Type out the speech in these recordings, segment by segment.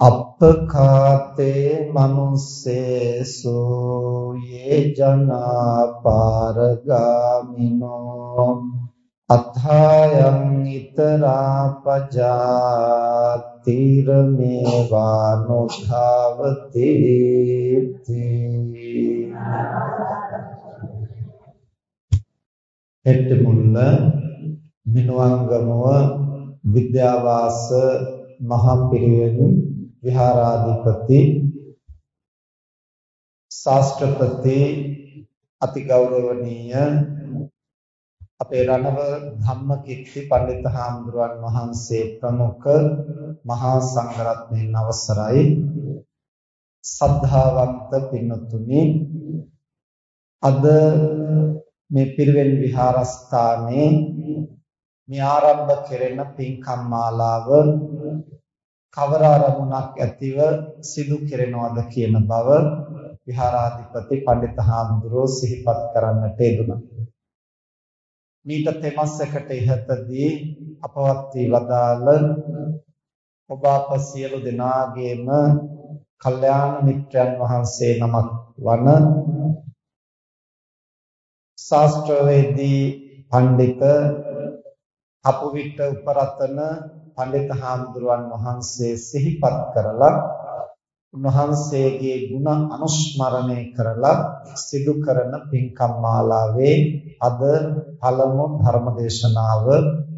අප්පකාතේ මනුස්සේසු යේ ජනා පාරගාමිනෝ අථායං ිතරා පජාතිරමේවානුධාවති හෙට්ටමුල්ල මිනුවංගමුව විද්‍යාවාස මහා පිරිවෙන් විහාරාධිපති ශාස්ත්‍රපති අතිගෞරවනීය අපේ රණව ධම්මකිත්ති පඬිත හාමුදුරුවන් වහන්සේ ප්‍රමුඛ මහා සංඝරත්නයන් අවසරයි. සද්ධාවන්ත පින්තුනි අද මේ පිරිවෙන් විහාරස්ථානයේ මේ ආරම්භ කෙරෙන පින්කම් මාලාව කවර අරමුණක් ඇතිව සිදු කෙරෙනවද කියන බව විහාරාධිපති පඬිත හාමුදුරුවෝ සිහිපත් කරන්නට යෙදුණා. මීට තෙමස්සකට ඉහතදී අපවත් වී වදාළ ඔබ අප සියලු දෙනාගේම කල්යාණ මිත්‍රයන් වහන්සේ නමක් වන ශාස්ත්‍රවේදී පඬිත අපුවිට උපරතන පඬිත හාමුදුරුවන් වහන්සේ සිහිපත් කරලා උන්වහන්සේගේ ගුණ අනුස්මරණය කරලා සිදු කරන පින්කම් මාලාවේ අද පළමු ධර්මදේශනාව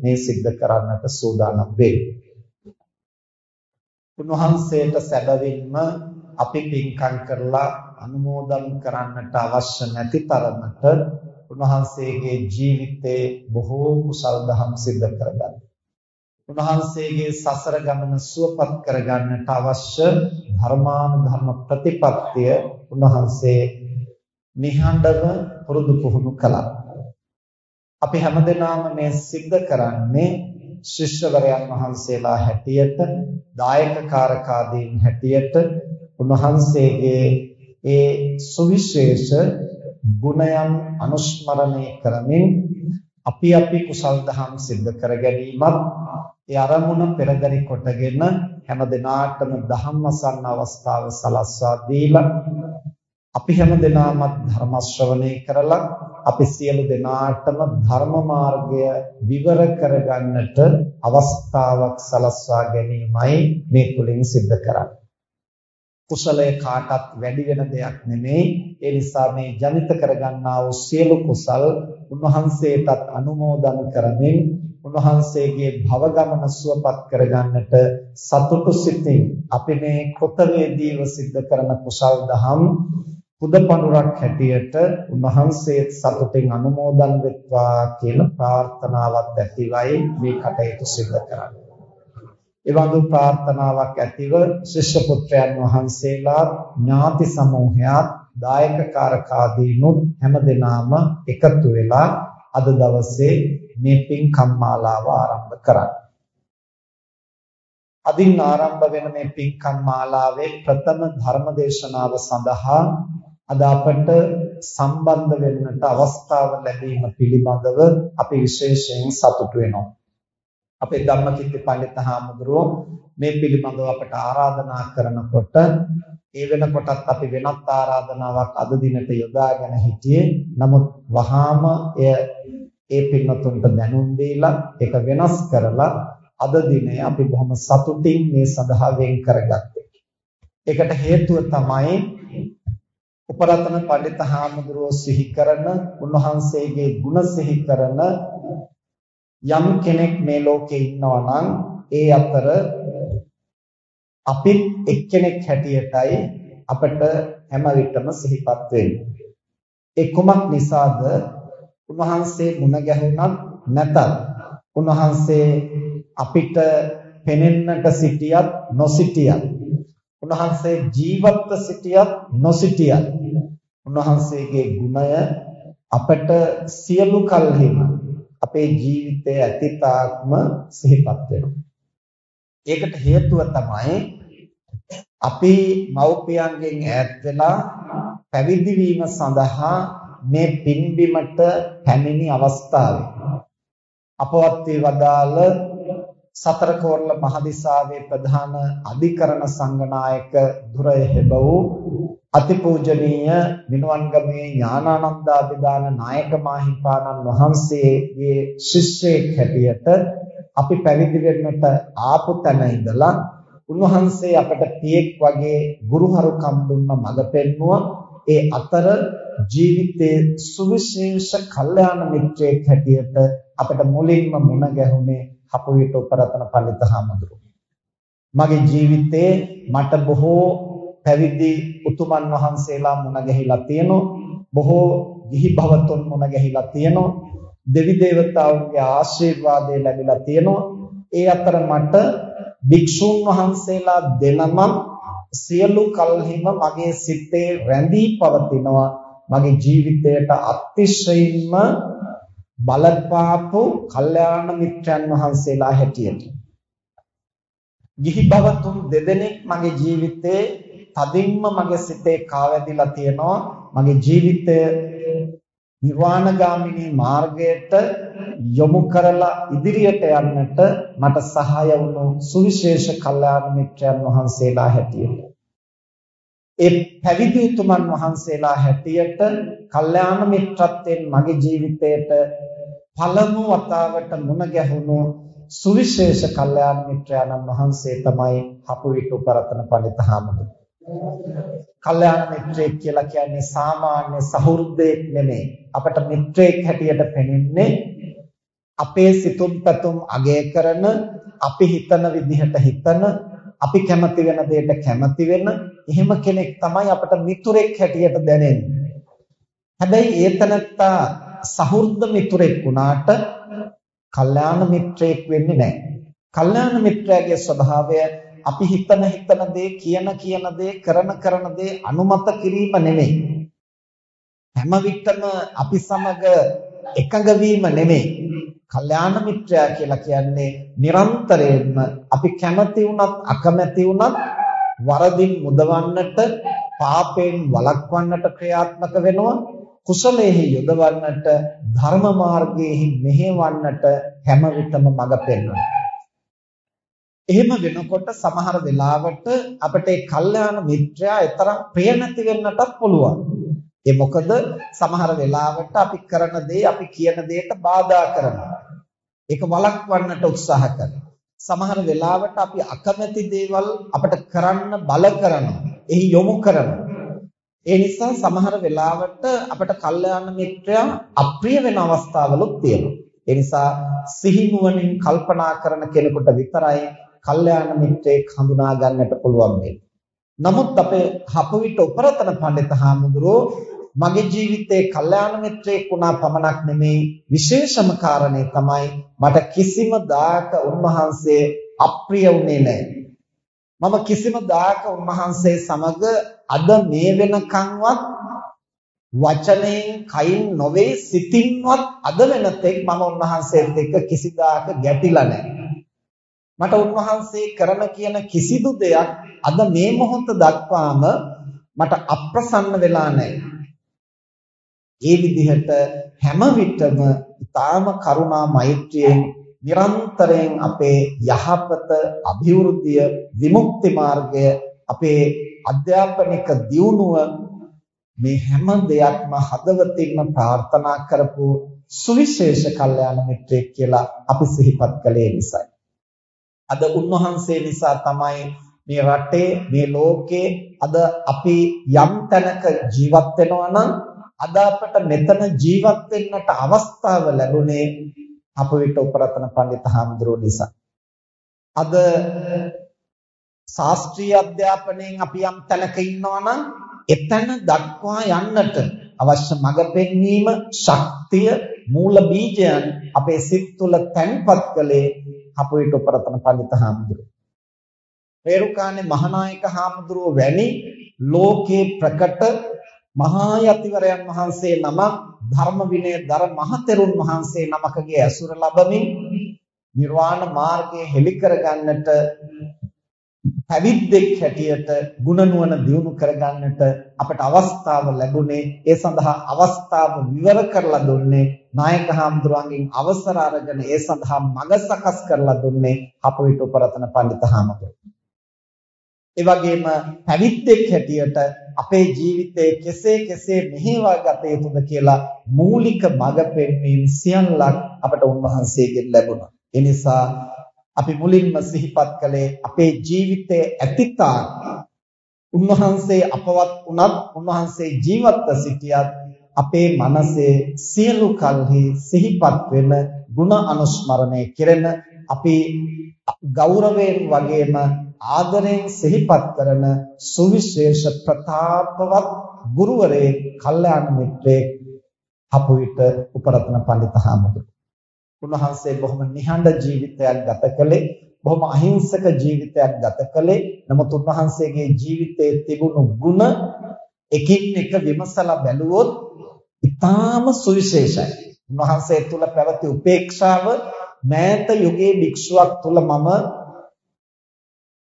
මේ සිද්ධ කරන්නට සූදානම් වේ. උන්වහන්සේට සැබවින්ම අපි පින්කම් කරලා අනුමෝදන් කරන්නට අවශ්‍ය නැති තරමට උන්වහන්සේගේ ජීවිතේ බොහෝ කුසල් දහම් සිද්ධ කරගන්නවා. උන්වහන්සේගේ සසර ගමන සුවපත් කරගන්නට අවශ්‍ය ධර්මානුධර්ම ප්‍රතිපත්තිය උන්වහන්සේ නිහඬව පුරුදු පුහුණු කළා. අපි හැමදෙනාම මේ සිද්ධ කරන්නේ ශිෂ්‍යවරයන් වහන්සේලා හැටියට, දායක කාරකාදීන් හැටියට උන්වහන්සේගේ ඒ සුවිශේෂ ගුණයන් අනුස්මරණය කරමින් අපි අපි කුසල් දහම් සිද්ධ කර ගැනීමත් ඒ අරමුණ පෙරදරි කොටගෙන හැම දිනාටම ධම්මසන්න අවස්ථාව සලස්වා දීලා අපි හැම දිනම ධර්ම ශ්‍රවණය කරලා අපි සියලු දෙනාටම ධර්ම මාර්ගය විවර කරගන්නට අවස්ථාවක් සලස්වා ගැනීමයි මේ තුලින් සිද්ධ කරන්නේ. කුසලය කාටත් වැඩි වෙන දෙයක් නෙමෙයි. ඒ නිසා මේ ජනිත කරගන්නා වූ සියලු කුසල් උන්වහන්සේටත් අනුමෝදන් කරමින් උන්වහන්සේගේ භව ගමන සුවපත් කරගන්නට සතුටු සිතින් අපි මේ කෘතවේදීව සිද්ධ කරන කුසල් දහම් පුදපඳුරක් හැටියට උන්වහන්සේ සතුටින් අනුමෝදන් වෙත්වා කියන ප්‍රාර්ථනාවක් ඇතිවයි මේ කටයුතු සිදු කරන්නේ. ඒ වගේ ප්‍රාර්ථනාවක් ඇතිව ශිෂ්‍ය පුත්‍රයන් වහන්සේලා ඥාති සමූහයාත් දායක කාරකාදීනුත් හැමදෙනාම එකතු වෙලා අද දවසේ මේ පින්කම් මාලාව ආරම්භ කරන්නේ. අදින් ආරම්භ වෙන මේ පින්කම් මාලාවේ ප්‍රථම ධර්ම දේශනාව සඳහා අද අපට සම්බන්ධ වෙන්නට අවස්ථාව ලැබීම පිළිබඳව අපි විශේෂයෙන් සතුටු වෙනවා. අපේ ධම්මකිත්ති පඬිත් හාමුදුරුවෝ මේ පිළිබඳව අපට ආරාධනා කරනකොට ඒ වෙනකොටත් අපි වෙනත් ආරාධනාවක් අද දිනට යොදාගෙන හිටියේ. නමුත් වහාම එය ඒ පින්වතුන්ට දැනුම් දීලා ඒක වෙනස් කරලා අද දිනේ අපි බොහොම සතුටින් මේ සඳහා වෙන් කරගත්තේ. ඒකට හේතුව තමයි උපරතන පඬිත හාමුදුරුවෝ සිහි කරන උන්වහන්සේගේ ගුණ සිහි කරන යම් කෙනෙක් මේ ලෝකේ ඉන්නවා නම් ඒ අතර අපිත් එක්කෙනෙක් හැටියටයි අපට හැම විටම සිහිපත් වෙන්නේ. ඒ කුමක් නිසාද? උන්වහන්සේ මුණ ගැහුණත් නැතත් උන්වහන්සේ අපිට පෙනෙන්නට සිටියත් නොසිටියත් උන්වහන්සේ ජීවත්ව සිටියත් නොසිටියත් උන්වහන්සේගේ ගුණය අපට සියලු කල්හිම අපේ ජීවිතයේ ඇතිතාක්ම සිහිපත් වෙනවා. ඒකට හේතුව තමයි අපි මව්පියන්ගෙන් ඈත් වෙලා පැවිදි වීම සඳහා මේ පින්බිමට පැමිණි අවස්ථාවේ අපවත් වේවදාල සතර කෝරළ මහදිසාවේ ප්‍රධාන අධිකරණ සංඝනායක දුරය හෙබ වූ අතිපූජනීය මිනුවන්ගමේ ඥානානන්දාභිදාන නායක මාහිපාණන් වහන්සේගේ ශිෂ්‍යයෙක් හැටියට අපි පැවිදි වෙන්නට ආපු තැන ඉඳලා උන්වහන්සේ අපට පියෙක් වගේ ගුරුහරුකම් දුන්න මඟ පෙන්නුවා ඒ අතර ජීවිතයේ සුවිශේෂ කල්යාණ මිත්‍රයෙක් හැටියට අපට මුලින්ම මුණ ගැහුනේ හපුවිට උපරතන පඬිත හාමුදුරුවෝ. මගේ ජීවිතේ මට බොහෝ පැවිදි උතුමන් වහන්සේලා මුණ ගැහිලා තියෙනවා. බොහෝ ගිහි භවතුන් මුණ ගැහිලා තියෙනවා. දෙවි දේවතාවුන්ගේ ආශිර්වාදය ලැබිලා තියෙනවා. ඒ අතර මට භික්ෂුන් වහන්සේලා දෙනම සියලු කල්හිම මගේ සිතේ රැඳී පවතිනවා. මගේ ජීවිතයට අතිශයින්ම බලපාපු කල්යාණ මිත්‍රයන් වහන්සේලා හැටියට ගිහි භවතුන් දෙදෙනෙක් මගේ ජීවිතේ තදින්ම මගේ සිතේ කාවැදිලා තියෙනවා මගේ ජීවිතය නිර්වාණගාමිනී මාර්ගයට යොමු කරලා ඉදිරියට යන්නට මට සහාය වුණු සුවිශේෂ කල්යාණ මිත්‍රයන් වහන්සේලා හැටියට ඒ පැවිදි උතුමන් වහන්සේලා හැටියට කල්යාණ මිත්‍රත්වයෙන් මගේ ජීවිතයට පළමු වතාවට මුණ ගැහුණු සුවිශේෂ කල්යාණ මිත්‍රයන්න් වහන්සේ තමයි හපුවිට උපරතන පඬිත හාමුදුරුවෝ. කල්යාණ මිත්‍රයෙක් කියලා කියන්නේ සාමාන්‍ය සහෘදයෙක් නෙමෙයි. අපට මිත්‍රයෙක් හැටියට පෙනෙන්නේ අපේ සිතුම් පැතුම් අගය කරන, අපි හිතන විදිහට හිතන, අපි කැමති වෙන දෙයට කැමති වෙන එහෙම කෙනෙක් තමයි අපට මිතුරෙක් හැටියට දැනෙන්නේ. හැබැයි ඒතනත්තා සහෘද මිතුරෙක් වුණාට කල්යාණ මිත්‍රයෙක් වෙන්නේ නැහැ. කල්යාණ මිත්‍රයාගේ ස්වභාවය අපි හිතන හිතන දේ කියන කියන දේ කරන කරන දේ අනුමත කිරීම නෙමෙයි. හැම විටම අපි සමග එකඟ වීම නෙමෙයි. කල්යාණ මිත්‍රයා කියලා කියන්නේ නිරන්තරයෙන්ම අපි කැමති වුණත් අකමැති වුණත් වරදින් මුදවන්නට පාපයෙන් වළක්වන්නට ක්‍රියාත්මක වෙනවා කුසලයේ යොදවන්නට ධර්ම මාර්ගයේ මෙහෙවන්නට හැම විටම මඟ පෙන්වනවා. එහෙම වෙනකොට සමහර වෙලාවට අපිට ඒ කල්යාණ මිත්‍රයා ඊතරම් ප්‍රිය නැති වෙන්නටත් පුළුවන්. ඒ මොකද සමහර වෙලාවට අපි කරන දේ අපි කියන දේට බාධා කරනවා. ඒක වළක්වන්නට උත්සාහ කරනවා. සමහර වෙලාවට අපි අකමැති දේවල් අපිට කරන්න බල කරනවා. එහි යොමු කරනවා. ඒ නිසා සමහර වෙලාවට අපට කල්යාණ මිත්‍රයා අප්‍රිය වෙන අවස්ථාවලුත් තියෙනවා. ඒ නිසා සිහිනුවණින් කල්පනා කරන කෙනෙකුට විතරයි කල්යාණ මිත්‍රයෙක් හඳුනා ගන්නට පුළුවන් වෙන්නේ. නමුත් අපේ හපවිට උපරතන පඬිත හාමුදුරුවෝ මගේ ජීවිතේ කල්යාණ මිත්‍රයෙක් වුණා පමණක් නෙමෙයි විශේෂම කාරණේ තමයි මට කිසිම දායක උන්වහන්සේ අප්‍රිය වුණේ නැහැ. මම කිසිම දායක උන්වහන්සේ සමග අද මේ වෙනකන්වත් වචනයෙන් කයින් නොවේ සිතින්වත් අද වෙනතෙක් මම උන්වහන්සේත් එක්ක කිසිදාක ගැටිලා නැහැ. මට උන්වහන්සේ කරන කියන කිසිදු දෙයක් අද මේ මොහොත දක්වාම මට අප්‍රසන්න වෙලා නැහැ. ඒ විදිහට හැම විටම ඊටාම කරුණා මෛත්‍රියෙන් නිරන්තරයෙන් අපේ යහපත, અભිවෘද්ධිය, විමුක්ති මාර්ගය, අපේ අධ්‍යාපනික දියුණුව මේ හැම දෙයක්ම හදවතින්ම ප්‍රාර්ථනා කරපු සුවිශේෂ කල්යාණ මිත්‍රයෙක් කියලා අපි සිහිපත් කළේ නිසායි. අද උන්වහන්සේ නිසා තමයි මේ රටේ මේ ලෝකේ අද අපි යම් තැනක ජීවත් වෙනවා නම් අද අපට මෙතන ජීවත් වෙන්නට අවස්ථාව ලැබුණේ අප විට උපරතන පඬිත හාමුදුරුවෝ නිසා. අද ශාස්ත්‍රීය අධ්‍යාපනයෙන් අපි යම් තැනක ඉන්නවා නම් එතන දක්වා යන්නට අවශ්‍ය මඟ පෙන්වීම ශක්තිය මූල බීජයන් අපේ සිත් තුළ තැන්පත් කළේ අපවිට උපරතන පඬිත හාමුදුරුවෝ. රේරුකානේ මහානායක හාමුදුරුවෝ වැනි ලෝකේ ප්‍රකට මහා යතිවරයන් වහන්සේ නමක් ධර්ම විනය දර මහතෙරුන් වහන්සේ නමකගේ ඇසුර ලැබමින් නිර්වාණ මාර්ගය හෙළි කරගන්නට පැවිද්දෙක් හැටියට ගුණ නුවණ දියුණු කරගන්නට අපට අවස්ථාව ලැබුණේ ඒ සඳහා අවස්ථාව විවර කරලා දුන්නේ නායක හාමුදුරුවන්ගෙන් අවසර අරගෙන ඒ සඳහා මඟ සකස් කරලා දුන්නේ අපවිට උපරතන පඬිත හාමුදුරුවෝ. ඒ වගේම පැවිද්දෙක් හැටියට අපේ ජීවිතයේ කෙසේ කෙසේ මෙහෙවා ගත යුතුද කියලා මූලික මඟ පෙන්වීම සියල්ලක් අපට උන්වහන්සේගෙන් ලැබුණා. ඒ නිසා අපි මුලින්ම සිහිපත් කළේ අපේ ජීවිතයේ ඇතිතා උන්වහන්සේ අපවත් වුණත් උන්වහන්සේ ජීවත්ව සිටියත් අපේ මනසේ සියලු කල්හි සිහිපත් වෙන ಗುಣ අනුස්මරණය කෙරෙන අපි ගෞරවයෙන් වගේම ආදරයෙන් සිහිපත් කරන සුවිශේෂ ප්‍රතාපවත් ගුරුවරයෙක්, කල්යාණ මිත්‍රයෙක් අපු විට උපරත්න පඬිත හාමුදුරුවෝ. උන්වහන්සේ බොහොම නිහඬ ජීවිතයක් ගත කළේ බොහොම අහිංසක ජීවිතයක් ගත කළේ. නමුත් උන්වහන්සේගේ ජීවිතයේ තිබුණු ಗುಣ එකින් එක විමසලා බැලුවොත් ඊටාම සුවිශේෂයි. උන්වහන්සේ තුල පැවති උපේක්ෂාව මෑත යුගයේ භික්ෂුවක් තුල මම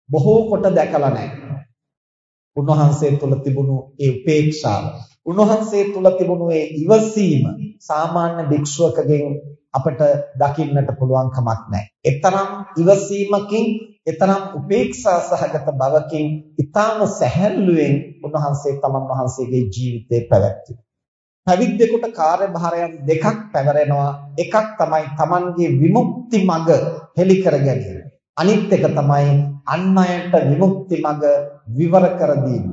බොහෝ කොට දැකලා නැහැ. උන්වහන්සේ තුල තිබුණු ඒ උපේක්ෂාව උන්වහන්සේ තුල තිබුණු ඒ ඉවසීම සාමාන්‍ය භික්ෂුවකගෙන් අපට දකින්නට පුළුවන් කමක් නැහැ. එතරම් ඉවසීමකින්, එතරම් උපේක්ෂා සහගත බවකින්, ඊටාම සැහැල්ලුවෙන් උන්වහන්සේ තමන් වහන්සේගේ ජීවිතේ පැවැත්වුවා. පැවිද්දෙකුට කාර්යභාරයන් දෙකක් පැවරෙනවා. එකක් තමයි තමන්ගේ විමුක්ති මඟ හෙළි කර ගැනීම. අනිත් එක තමයි අන් අයට විමුක්ති මඟ විවර කර දීම.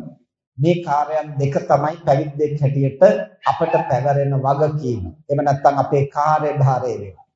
මේ කාර්යයන් දෙක තමයි පැවිද්දෙක් හැටියට අපට පැවරෙන වගකීම. එහෙම නැත්නම් අපේ කාර්යභාරය වෙනවා.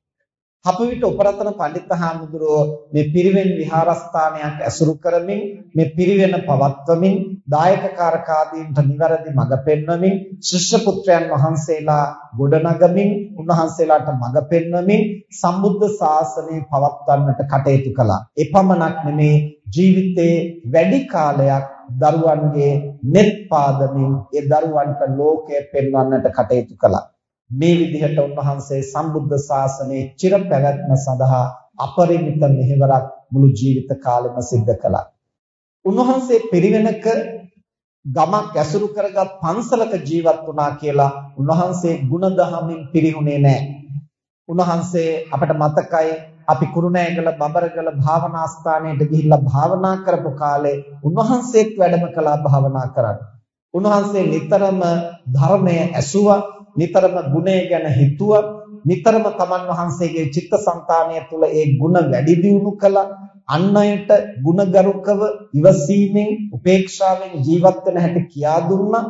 අපවිට උපරතන පඬිත් හාමුදුරුවෝ මේ පිරිවෙන් විහාරස්ථානයක් ඇසුරු කරමින් මේ පිරිවෙන පවත්වමින් දායකකාරකාදීන්ට නිවැරදි මඟ පෙන්වමින් ශිෂ්‍ය පුත්‍රයන් වහන්සේලා ගොඩනගමින් උන්වහන්සේලාට මඟ පෙන්වමින් සම්බුද්ධ ශාසනය පවත්වන්නට කටයුතු කළා. එපමණක් නෙමේ ජීවිතේ වැඩි කාලයක් දරුවන්ගේ net පාදමින් ඒ දරුවන්ට ලෝකය පෙන්වන්නට කටයුතු කළා. මේ විදිහට උන්වහන්සේ සම්බුද්ධ ශාසනයේ චිර පැවැත්ම සඳහා අපරිමිත මෙහෙවරක් මුළු ජීවිත කාලෙම සිද්ධ කළා. උන්වහන්සේ පිරිවෙනක ගමක් ඇසුරු කරගත් පන්සලක ජීවත් වුණා කියලා උන්වහන්සේ ಗುಣදහමින් පිරිහුනේ නැහැ. උන්වහන්සේ අපට මතකයි අපි කුරුණෑගල බබරගල භාවනා ස්ථානයට ගිහිල්ලා භාවනා කරපු කාලේ උන්වහන්සේත් වැඩම කළා භාවනා කරන්න. උන්වහන්සේ නිතරම ධර්මය ඇසුවා, නිතරම ගුණය ගැන හිතුවා, නිතරම තමන් වහන්සේගේ චිත්තසංතානය තුළ ඒ ගුණ වැඩි දියුණු කළා. අන් අයට ගුණගරුකව ඉවසීමෙන් උපේක්ෂාවෙන් ජීවත් වෙන හැටි කියා දුන්නා.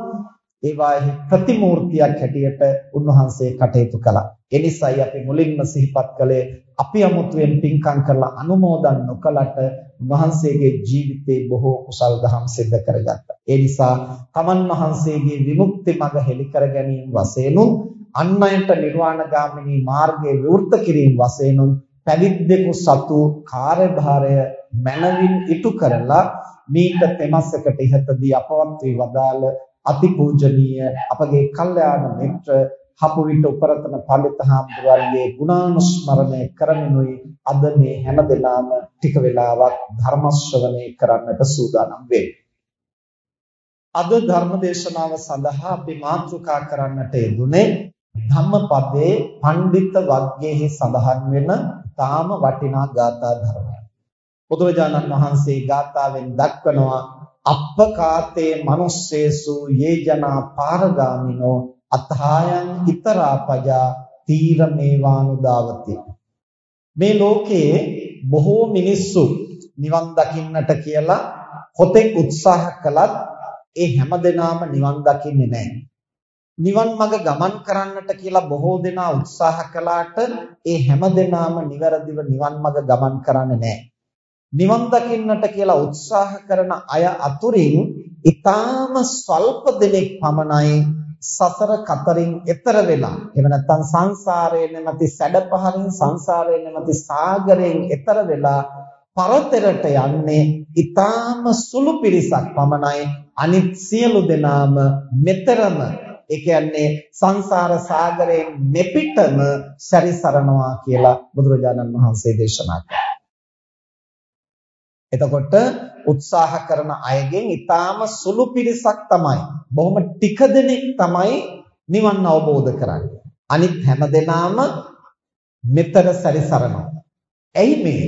ඒවාෙහි ප්‍රතිමූර්තියක් හැටියට උන්වහන්සේ කටයුතු කළා. ඒ නිසායි අපි මුලින්ම සිහිපත් කළේ අපි අමුතුවෙන් පින්කම් කරලා අනුමෝදන් නොකලට වහන්සේගේ ජීවිතේ බොහෝ කුසල් දහම් සිද්ධ කරගත්තා. ඒ නිසා තමන් වහන්සේගේ විමුක්ති මඟ හෙළි කර ගැනීම වශයෙන් අන් අයට නිර්වාණගාමිනී මාර්ගයේ විවෘත කිරීම වශයෙන් පැවිද්දෙකු සතු කාර්යභාරය මනවින් ඉටු කරලා මීට තෙමස්සකට ඉහතදී අපවත් වී වදාළ අතිපූජනීය අපගේ කල්යාණ මිත්‍ර හපුවිට උපරතන පඬිත හාමුදුරන්ගේ ගුණානුස්මරණය කරමිනුයි අද මේ හැමදෙනාම ටික වෙලාවක් ධර්ම ශ්‍රවණය කරන්නට සූදානම් වෙන්නේ. අද ධර්ම දේශනාව සඳහා අපි මාතෘකා කරන්නට යෙදුනේ ධම්මපදයේ පඬිත වග්ගයේ සඳහන් වෙන තාම වටිනා ගාථා ධර්මයක්. බුදුරජාණන් වහන්සේ ගාථාවෙන් දක්වනවා අප්පකාතේ manussේසු යේජනා පාරගාමිනෝ අතහායන් ිතරා පජා තීර මේවානුදාවති මේ ලෝකයේ බොහෝ මිනිස්සු නිවන් දකින්නට කියලා කොතෙක් උත්සාහ කළත් ඒ හැමදෙනාම නිවන් දකින්නේ නැහැ. නිවන් මඟ ගමන් කරන්නට කියලා බොහෝ දෙනා උත්සාහ කළාට ඒ හැමදෙනාම නිවැරදිව නිවන් මඟ ගමන් කරන්නේ නැහැ. නිවන් දකින්නට කියලා උත්සාහ කරන අය අතුරින් ඊටාම ස්වල්ප දෙනෙක් පමණයි සසර කතරින් එතර වෙලා එහෙම නැත්නම් සංසාරයේ නැමැති සැඩපහරින් සංසාරයේ නැමැති සාගරයෙන් එතර වෙලා පරතරට යන්නේ ඊටාම සුළු පිරිසක් පමණයි අනිත් සියලු දෙනාම මෙතරම ඒ කියන්නේ සංසාර සාගරයෙන් මෙපිටම සැරිසරනවා කියලා බුදුරජාණන් වහන්සේ දේශනා කළා. එතකොට උත්සාහ කරන අයගෙන් ඊටාම සුළු පිරිසක් තමයි බොහොම ටික දෙනෙක් තමයි නිවන් අවබෝධ කරන්නේ. අනිත් හැමදෙනාම මෙතර සැරිසරනවා. ඇයි මේ?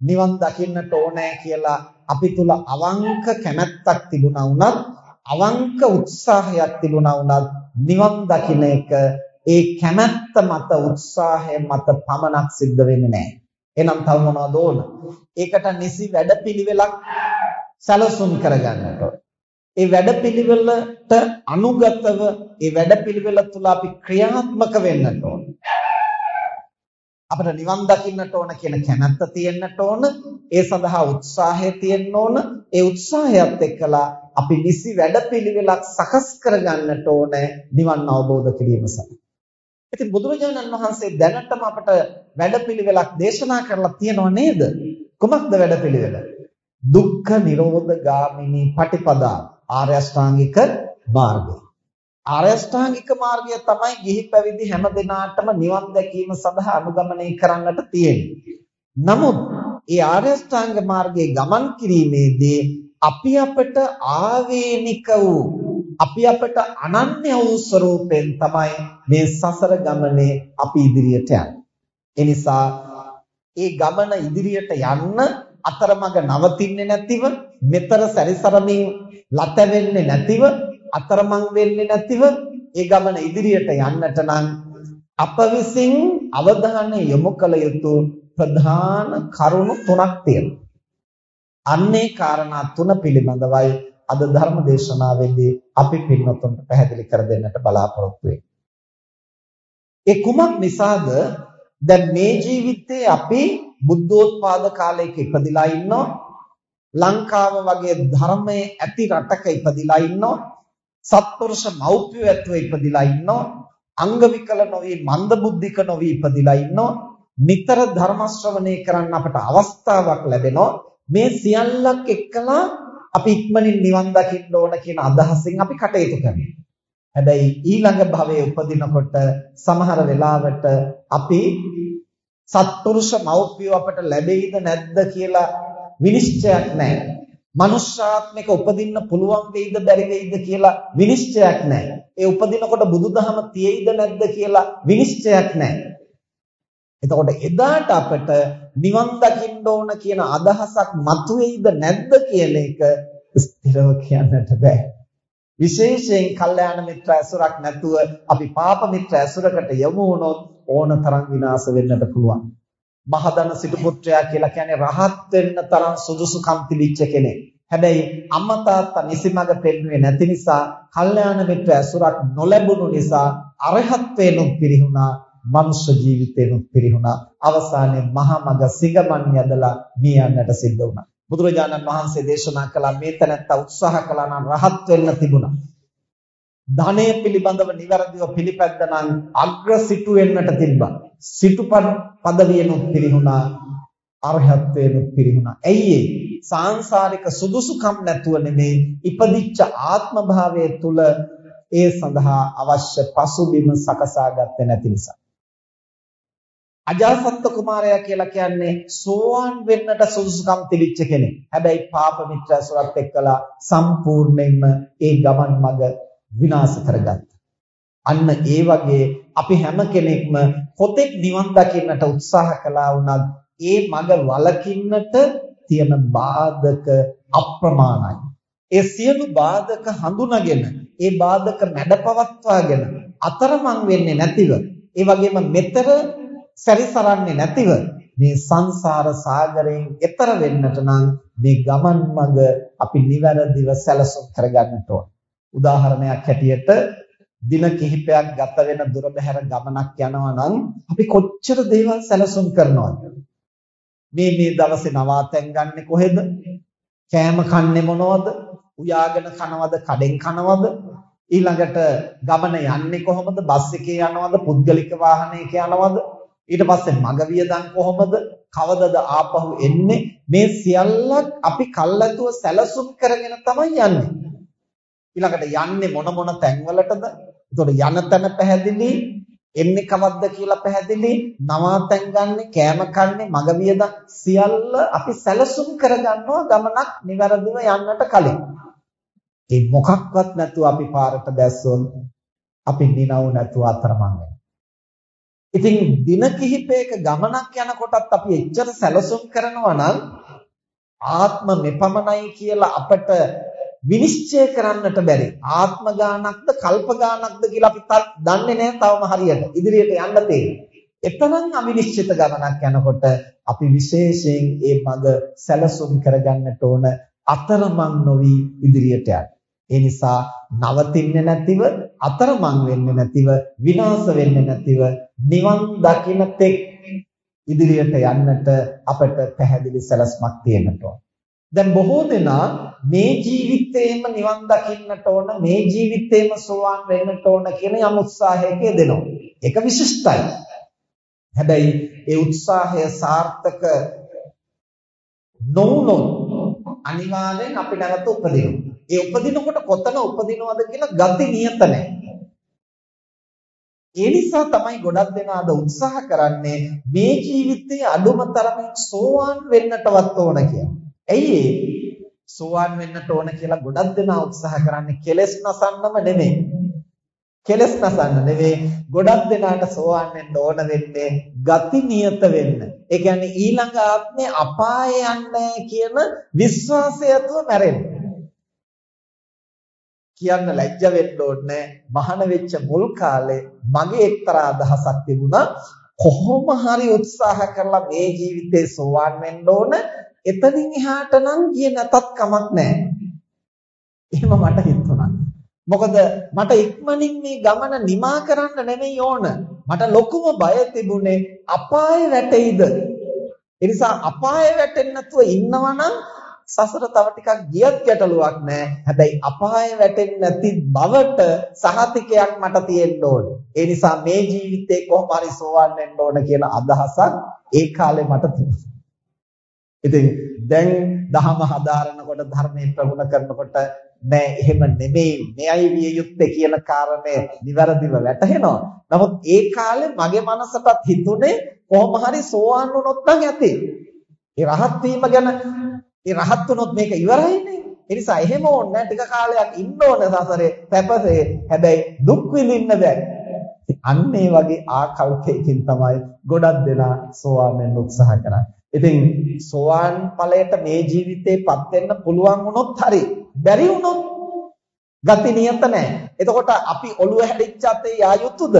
නිවන් දකින්නට ඕනෑ කියලා අපි තුල අවංක කැමැත්තක් තිබුණා වුණත් අවංක උත්සාහයක් තිබුණා වුණත් නිවන් දකින්න එක ඒ කැමැත්ත මත උත්සාහය මත පමණක් සිද්ධ වෙන්නේ නැහැ. එහෙනම් තව මොනවද ඕන? ඒකට නිසි වැඩපිළිවෙලක් සැලසුම් කරගන්නට ඒ වැඩපිළිවෙලට අනුගතව ඒ වැඩපිළිවෙල තුල අපි ක්‍රියාත්මක වෙන්නට ඕන. අපිට නිවන් දකින්නට ඕන කියන කැමැත්ත තියෙන්නට ඕන. ඒ සඳහා උත්සාහය තියෙන්න ඕන. ඒ උත්සාහයත් එක්කලා අපි නිසි වැඩපිළිවෙලක් සකස් කරගන්නට ඕන නිවන් අවබෝධ කිරීම සඳහා. ඉතින් බුදුරජාණන් වහන්සේ දැනටම අපට වැඩපිළිවෙලක් දේශනා කරලා තියෙනව නේද? කොමක්ද වැඩපිළිවෙල? දුක්ඛ නිරෝධ ගාමිනී පටිපදා ආර්ය අෂ්ටාංගික මාර්ගය. ආර්ය අෂ්ටාංගික මාර්ගය තමයි ගිහි පැවිදි හැම දිනාටම නිවන් දැකීම සඳහා අනුගමනය කරන්නට තියෙන්නේ. නමුත් ඒ ආර්ය අෂ්ටාංග මාර්ගයේ ගමන් කිරීමේදී අපි අපට ආවේනික වූ අපි අපට අනන්‍ය වූ ස්වરૂපයෙන් තමයි මේ සසර ගමනේ අපි ඉදිරියට යන්නේ. ඒ නිසා ඒ ගමන ඉදිරියට යන්න අතරමඟ නවතින්නේ නැතිව මෙතර සැරිසරමින් ලත වෙන්නේ නැතිව අතරමං වෙන්නේ නැතිව ඒ ගමන ඉදිරියට යන්නට නම් අප විසින් අවධානය යොමු කළ යුතු ප්‍රධාන කරුණු තුනක් තියෙනවා. අන්නේ කාරණා තුන පිළිබඳවයි අද ධර්ම දේශනාවේදී අපි පින්වත්තුන්ට පැහැදිලි කර දෙන්නට බලාපොරොත්තු වෙන්නේ. ඒ කුමක් නිසාද? දැන් මේ ජීවිතේ අපි බුද්ධෝත්පාද කාලයක ඉපදිලා ඉන්නවා. ලංකාව වගේ ධර්මයේ ඇති රටක ඉපදිලා ඉන්නවා. සත්පුරුෂ මෞපිය ඇතුව ඉපදිලා ඉන්නවා. අංග විකල නොවි මන්ද බුද්ධික නොවි ඉපදිලා ඉන්නවා. නිතර ධර්ම ශ්‍රවණය කරන්න අපට අවස්ථාවක් ලැබෙනවා. මේ සියල්ලක් එක්කලා අපි ඉක්මනින් නිවන් දකින්න ඕන කියන අදහසින් අපි කටයුතු කරනවා හැබැයි ඊළඟ භවයේ උපදිනකොට සමහර වෙලාවට අපි සත්පුරුෂ මෞපිය අපට ලැබෙයිද නැද්ද කියලා විනිශ්චයක් නැහැ. මනුෂ්‍යාත්මික උපදින්න පුළුවන් වෙයිද බැරි වෙයිද කියලා විනිශ්චයක් නැහැ. ඒ උපදිනකොට බුදුදහම තියෙයිද නැද්ද කියලා විනිශ්චයක් නැහැ. එතකොට එදාට අපට නිවන් දකින්න ඕන කියන අදහසක් මතුවේයිද නැද්ද කියන එක ස්ථිරව කියන්නට බෑ. විශේෂයෙන් කල්යාණ මිත්‍ර ඇසුරක් නැතුව අපි පාප මිත්‍ර ඇසුරකට යමු වුණොත් ඕන තරම් විනාශ වෙන්නට පුළුවන්. මහදන සිටු පුත්‍රයා කියලා කියන්නේ රහත් වෙන්න තරම් සුදුසුකම් තිබිච්ච කෙනෙක්. හැබැයි අම්මා තාත්තා නිසිමඟ පෙන්වුවේ නැති නිසා කල්යාණ මිත්‍ර ඇසුරක් නොලැබුණු නිසා අරහත් වේනුත් පිරිහුණා. මනුෂ්‍ය ජීවිතේනුත් පිරිහුණා. අවසානයේ මහා මග සිගමන් යදලා මිය යන්නට සිද්ධ වුණා. බුදුරජාණන් වහන්සේ දේශනා කළා මේ තැනත්තා උත්සාහ කළා නම් රහත් වෙන්න තිබුණා. ධනය පිළිබඳව නිවැරදිව පිළිපැද්දනම් අග්‍ර සිටු වෙන්නට තිබ්බා. සිටු පදවියනොත් පිරිහුණා අරහත්ත්වයනොත් පිරිහුණා. ඇයි ඒ? සාංශාරික සුදුසුකම් නැතුව නෙමේ ඉපදිච්ච ආත්ම භාවයේ තුල ඒ සඳහා අවශ්‍ය පසුබිම සකසා ගත්තේ නැති නිසා. අජාසත්ත කුමාරයා කියලා කියන්නේ සෝවාන් වෙන්නට සුදුසුකම් තිබිච්ච කෙනෙක්. හැබැයි පාප මිත්‍රාසුරත් එක්කලා සම්පූර්ණයෙන්ම ඒ ගමන් මඟ විනාශ කරගත්තා. අන්න ඒ වගේ අපි හැම කෙනෙක්ම කොතෙක් නිවන් දකින්නට උත්සාහ කළා වුණත් ඒ මඟ වලකින්නට තියෙන බාධක අප්‍රමාණයි. ඒ සියලු බාධක හඳුනාගෙන ඒ බාධක මැඩපවත්වාගෙන අතරමං වෙන්නේ නැතිව ඒ වගේම මෙතර සැරිසරන්නේ නැතිව මේ සංසාර සාගරයෙන් එතර වෙන්නට නම් මේ ගමන් මඟ අපි නිවැරදිව සැලසුම් කරගන්නට ඕන. උදාහරණයක් හැටියට දින කිහිපයක් ගත වෙන දුර බැහැර ගමනක් යනවා නම් අපි කොච්චර දේවල් සැලසුම් කරනවද? මේ මේ දවසේ නවාතැන් ගන්නෙ කොහෙද? කෑම කන්නේ මොනවද? උයාගෙන කනවද? කඩෙන් කනවද? ඊළඟට ගමන යන්නේ කොහොමද? බස් එකේ යනවද? පුද්ගලික වාහනයක යනවද? ඊට පස්සේ මග වියදම් කොහොමද? කවදද ආපහු එන්නේ? මේ සියල්ලක් අපි කල්ලාතුව සැලසුම් කරගෙන තමයි යන්නේ. ඊළඟට යන්නේ මොන මොන තැන්වලටද? එතකොට යන තැන පැහැදිලි, එන්නේ කවද්ද කියලා පැහැදිලි, නවාතැන් ගන්නෙ, කෑම කන්නේ, මග වියදම් සියල්ල අපි සැලසුම් කරගන්නවා ගමනක් નિවරදිව යන්නට කලින්. ඒ මොකක්වත් නැතුව අපි පාරට දැස්සොත් අපි නිනව නැතුව අතරමං වෙනවා. ඉතින් දින කිහිපයක ගමනක් යනකොටත් අපි එච්චර සැලසුම් කරනවා නම් ආත්ම මෙපමණයි කියලා අපට විනිශ්චය කරන්නට බැරි. ආත්ම ගානක්ද කල්ප ගානක්ද කියලා අපි දන්නේ නැහැ තවම හරියට. ඉදිරියට යන්න තියෙන්නේ එතනන් අවිනිශ්චිත ගමනක් යනකොට අපි විශේෂයෙන් ඒ මඟ සැලසුම් කරගන්නට ඕන අතරමං නොවි ඉදිරියට යන්න. ඒ නිසා නවතින්නේ නැතිව අතරමං වෙන්නේ නැතිව විනාශ වෙන්නේ නැතිව නිවන් දකින්න තෙක් ඉදිරියට යන්නට අපට පැහැදිලි සැලැස්මක් තියෙන්නට ඕන. දැන් බොහෝ දෙනා මේ ජීවිතේම නිවන් දකින්නට ඕන මේ ජීවිතේම සෝවාන් වෙන්නට ඕන කියන යම් උත්සාහයක යෙදෙනවා. ඒක විශිෂ්ටයි. හැබැයි ඒ උත්සාහය සාර්ථක නොවුනොත් අනිවාර්යෙන් අපි නැවත උපදිනවා. ඒ උපදිනකොට කොතන උපදිනවද කියලා ගති නියත නැහැ. ඒ නිසා තමයි ගොඩක් දෙනා අද උත්සාහ කරන්නේ මේ ජීවිතයේ අඩුම තරමින් සෝවාන් වෙන්නටවත් ඕන කියලා. ඇයි ඒ? සෝවාන් වෙන්නට ඕන කියලා ගොඩක් දෙනා උත්සාහ කරන්නේ කෙලෙස් නසන්නම නෙමෙයි. කෙලස් නසන්න නෙවෙයි ගොඩක් දෙනාට සෝවන් වෙන්න ඕන වෙන්නේ ගති නියත වෙන්න. ඒ කියන්නේ ඊළඟ ආත්මේ අපායේ යන්නේ කියන විශ්වාසය තුව මැරෙන්න. කියන්න ලැජ්ජ වෙන්න ඕනේ මහාන වෙච්ච මුල් කාලේ මගේ එක්තරා අදහසක් තිබුණා කොහොම හරි උත්සාහ කරලා මේ ජීවිතේ සෝවාන් වෙන්න ඕන එතනින් එහාට නම් ගියේ නැතත් කමක් නැහැ. එහෙම මට හිතුණා. මොකද මට ඉක්මනින් මේ ගමන නිමා කරන්න නෙමෙයි ඕන. මට ලොකුම බය තිබුණේ අපායේ වැටෙයිද. ඒ නිසා අපායේ වැටෙන්නේ නැතුව ඉන්නවනම් සසර තව ටිකක් ගියත් ගැටලුවක් නැහැ. හැබැයි අපායේ වැටෙන්නේ නැති බවට සහතිකයක් මට තියෙන්න ඕනේ. ඒ නිසා මේ ජීවිතේ කොහොම හරි සෝවන් වෙන්න ඕන කියන අදහසක් ඒ කාලේ මට තිබුණා. ඉතින් දැන් දහම හදාරනකොට ධර්මයේ ප්‍රගුණ කරනකොට නෑ එහෙම නෙමෙයි මෙයයි විය යුත්තේ කියන කාරණය નિවරදිව වැටහෙනවා. නමුත් ඒ කාලේ මගේ මනසටත් හිතුනේ කොහොම හරි සෝවාන් වුණොත් නම් ඇති. ඒ රහත් වීම ගැන ඒ රහත් වුණොත් මේක ඉවරයිනේ. ඒ නිසා එහෙම ඕනේ ටික කාලයක් ඉන්න ඕන සසරේ පැපසේ. හැබැයි දුක් විඳින්න බෑ. අන්න ඒ වගේ ආකල්පයකින් තමයි ගොඩක් දෙනා සෝවාන් වෙන්න උත්සාහ කරන්නේ. ඉතින් සෝවාන් ඵලයට මේ ජීවිතේපත් වෙන්න පුළුවන් වුණොත් හරි. බැරි වුණොත් ගති නියත නැහැ. එතකොට අපි ඔළුව හැදිච්චත් ඒ යා යුතුද?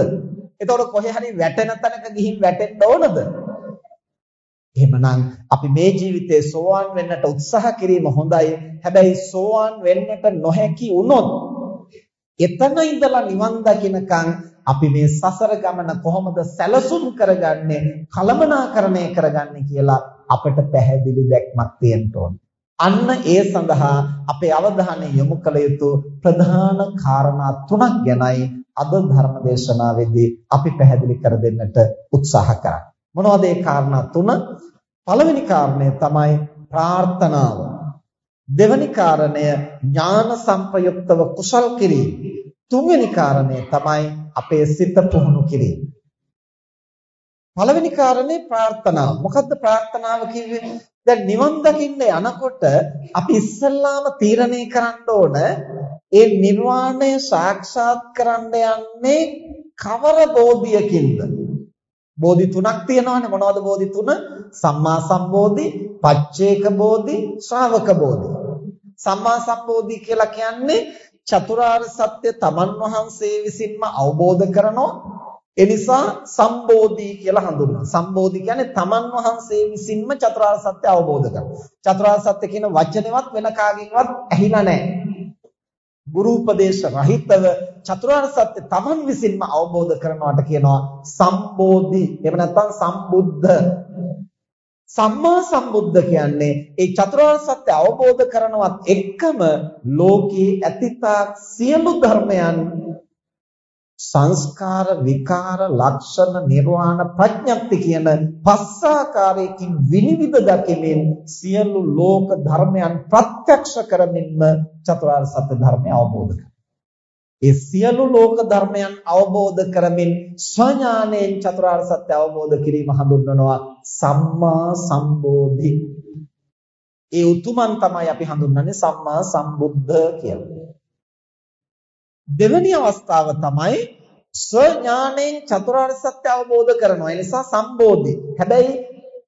එතකොට කොහේ හරි වැටෙන තැනක ගිහින් වැටෙන්න ඕනද? එහෙමනම් අපි මේ ජීවිතේ සෝවාන් වෙන්නට උත්සාහ කිරීම හොඳයි. හැබැයි සෝවාන් වෙන්නට නොහැකි වුණොත් එතන ඉඳලා නිවන් දකින්නකන් අපි මේ සසර ගමන කොහොමද සැලසුම් කරගන්නේ කලමනාකරණය කරගන්නේ කියලා අපිට පැහැදිලි දැක්මක් තියෙන්න ඕනේ. අන්න ඒ සඳහා අපේ අවධානය යොමු කළ යුතු ප්‍රධාන කාරණා තුනක් ගැනයි අද ධර්ම දේශනාවේදී අපි පැහැදිලි කර දෙන්නට උත්සාහ කරන්නේ. මොනවද ඒ කාරණා තුන? පළවෙනි කාරණය තමයි ප්‍රාර්ථනාව. දෙවෙනි කාරණය ඥාන සංපයුක්තව කුසල් කිරීම. තුන්වෙනි කාරණය තමයි අපේ සිත පුහුණු කිරීම. පළවෙනි කාරණේ ප්‍රාර්ථනාව. මොකද්ද ප්‍රාර්ථනාව කිව්වේ? දැන් නිවන් දකින්න යනකොට අපි ඉස්සල්ලාම තීරණය කරන්න ඕන ඒ නිර්වාණය සාක්ෂාත් කරන්න යන්නේ කවර බෝධියකින්ද? බෝධි තුනක් තියෙනවානේ මොනවද බෝධි තුන? සම්මා සම්බෝධි, පච්චේක බෝධි, ශ්‍රාවක බෝධි. සම්මා සම්බෝධි කියලා කියන්නේ චතුරාර්ය සත්‍ය තමන් වහන්සේ විසින්ම අවබෝධ කරනවා ඒ නිසා සම්බෝධි කියලා හඳුන්වනවා. සම්බෝධි කියන්නේ තමන් වහන්සේ විසින්ම චතුරාර්ය සත්‍ය අවබෝධ කරනවා. චතුරාර්ය සත්‍ය කියන වචනේවත් වෙන කාගෙන්වත් ඇහිලා නැහැ. ගුරු උපදේශ රහිතව චතුරාර්ය සත්‍ය තමන් විසින්ම අවබෝධ කරනවාට කියනවා සම්බෝධි. එහෙම නැත්නම් සම්බුද්ධ. සම්මා සම්බුද්ධ කියන්නේ ඒ චතුරාර්ය සත්‍ය අවබෝධ කරනවත් එක්කම ලෝකේ ඇතිතා සියලු ධර්මයන් සංස්කාර විකාර ලක්ෂණ නිර්වාණ ප්‍රඥප්ති කියන පස් ආකාරයකින් විනිවිද දකිමින් සියලු ලෝක ධර්මයන් ප්‍රත්‍යක්ෂ කරමින්ම චතුරාර්ය සත්‍ය ධර්මය අවබෝධ ඒ සියලු ලෝක ධර්මයන් අවබෝධ කරමින් ස්වඥාණයෙන් චතුරාර්ය සත්‍ය අවබෝධ කිරීම හඳුන්වනවා සම්මා සම්බෝධි. ඒ උතුමන් තමයි අපි හඳුන්වන්නේ සම්මා සම්බුද්ධ කියලා. දෙවැනි අවස්ථාව තමයි ස්වඥාණයෙන් චතුරාර්ය සත්‍ය අවබෝධ කරනවා. ඒ නිසා සම්බෝධි. හැබැයි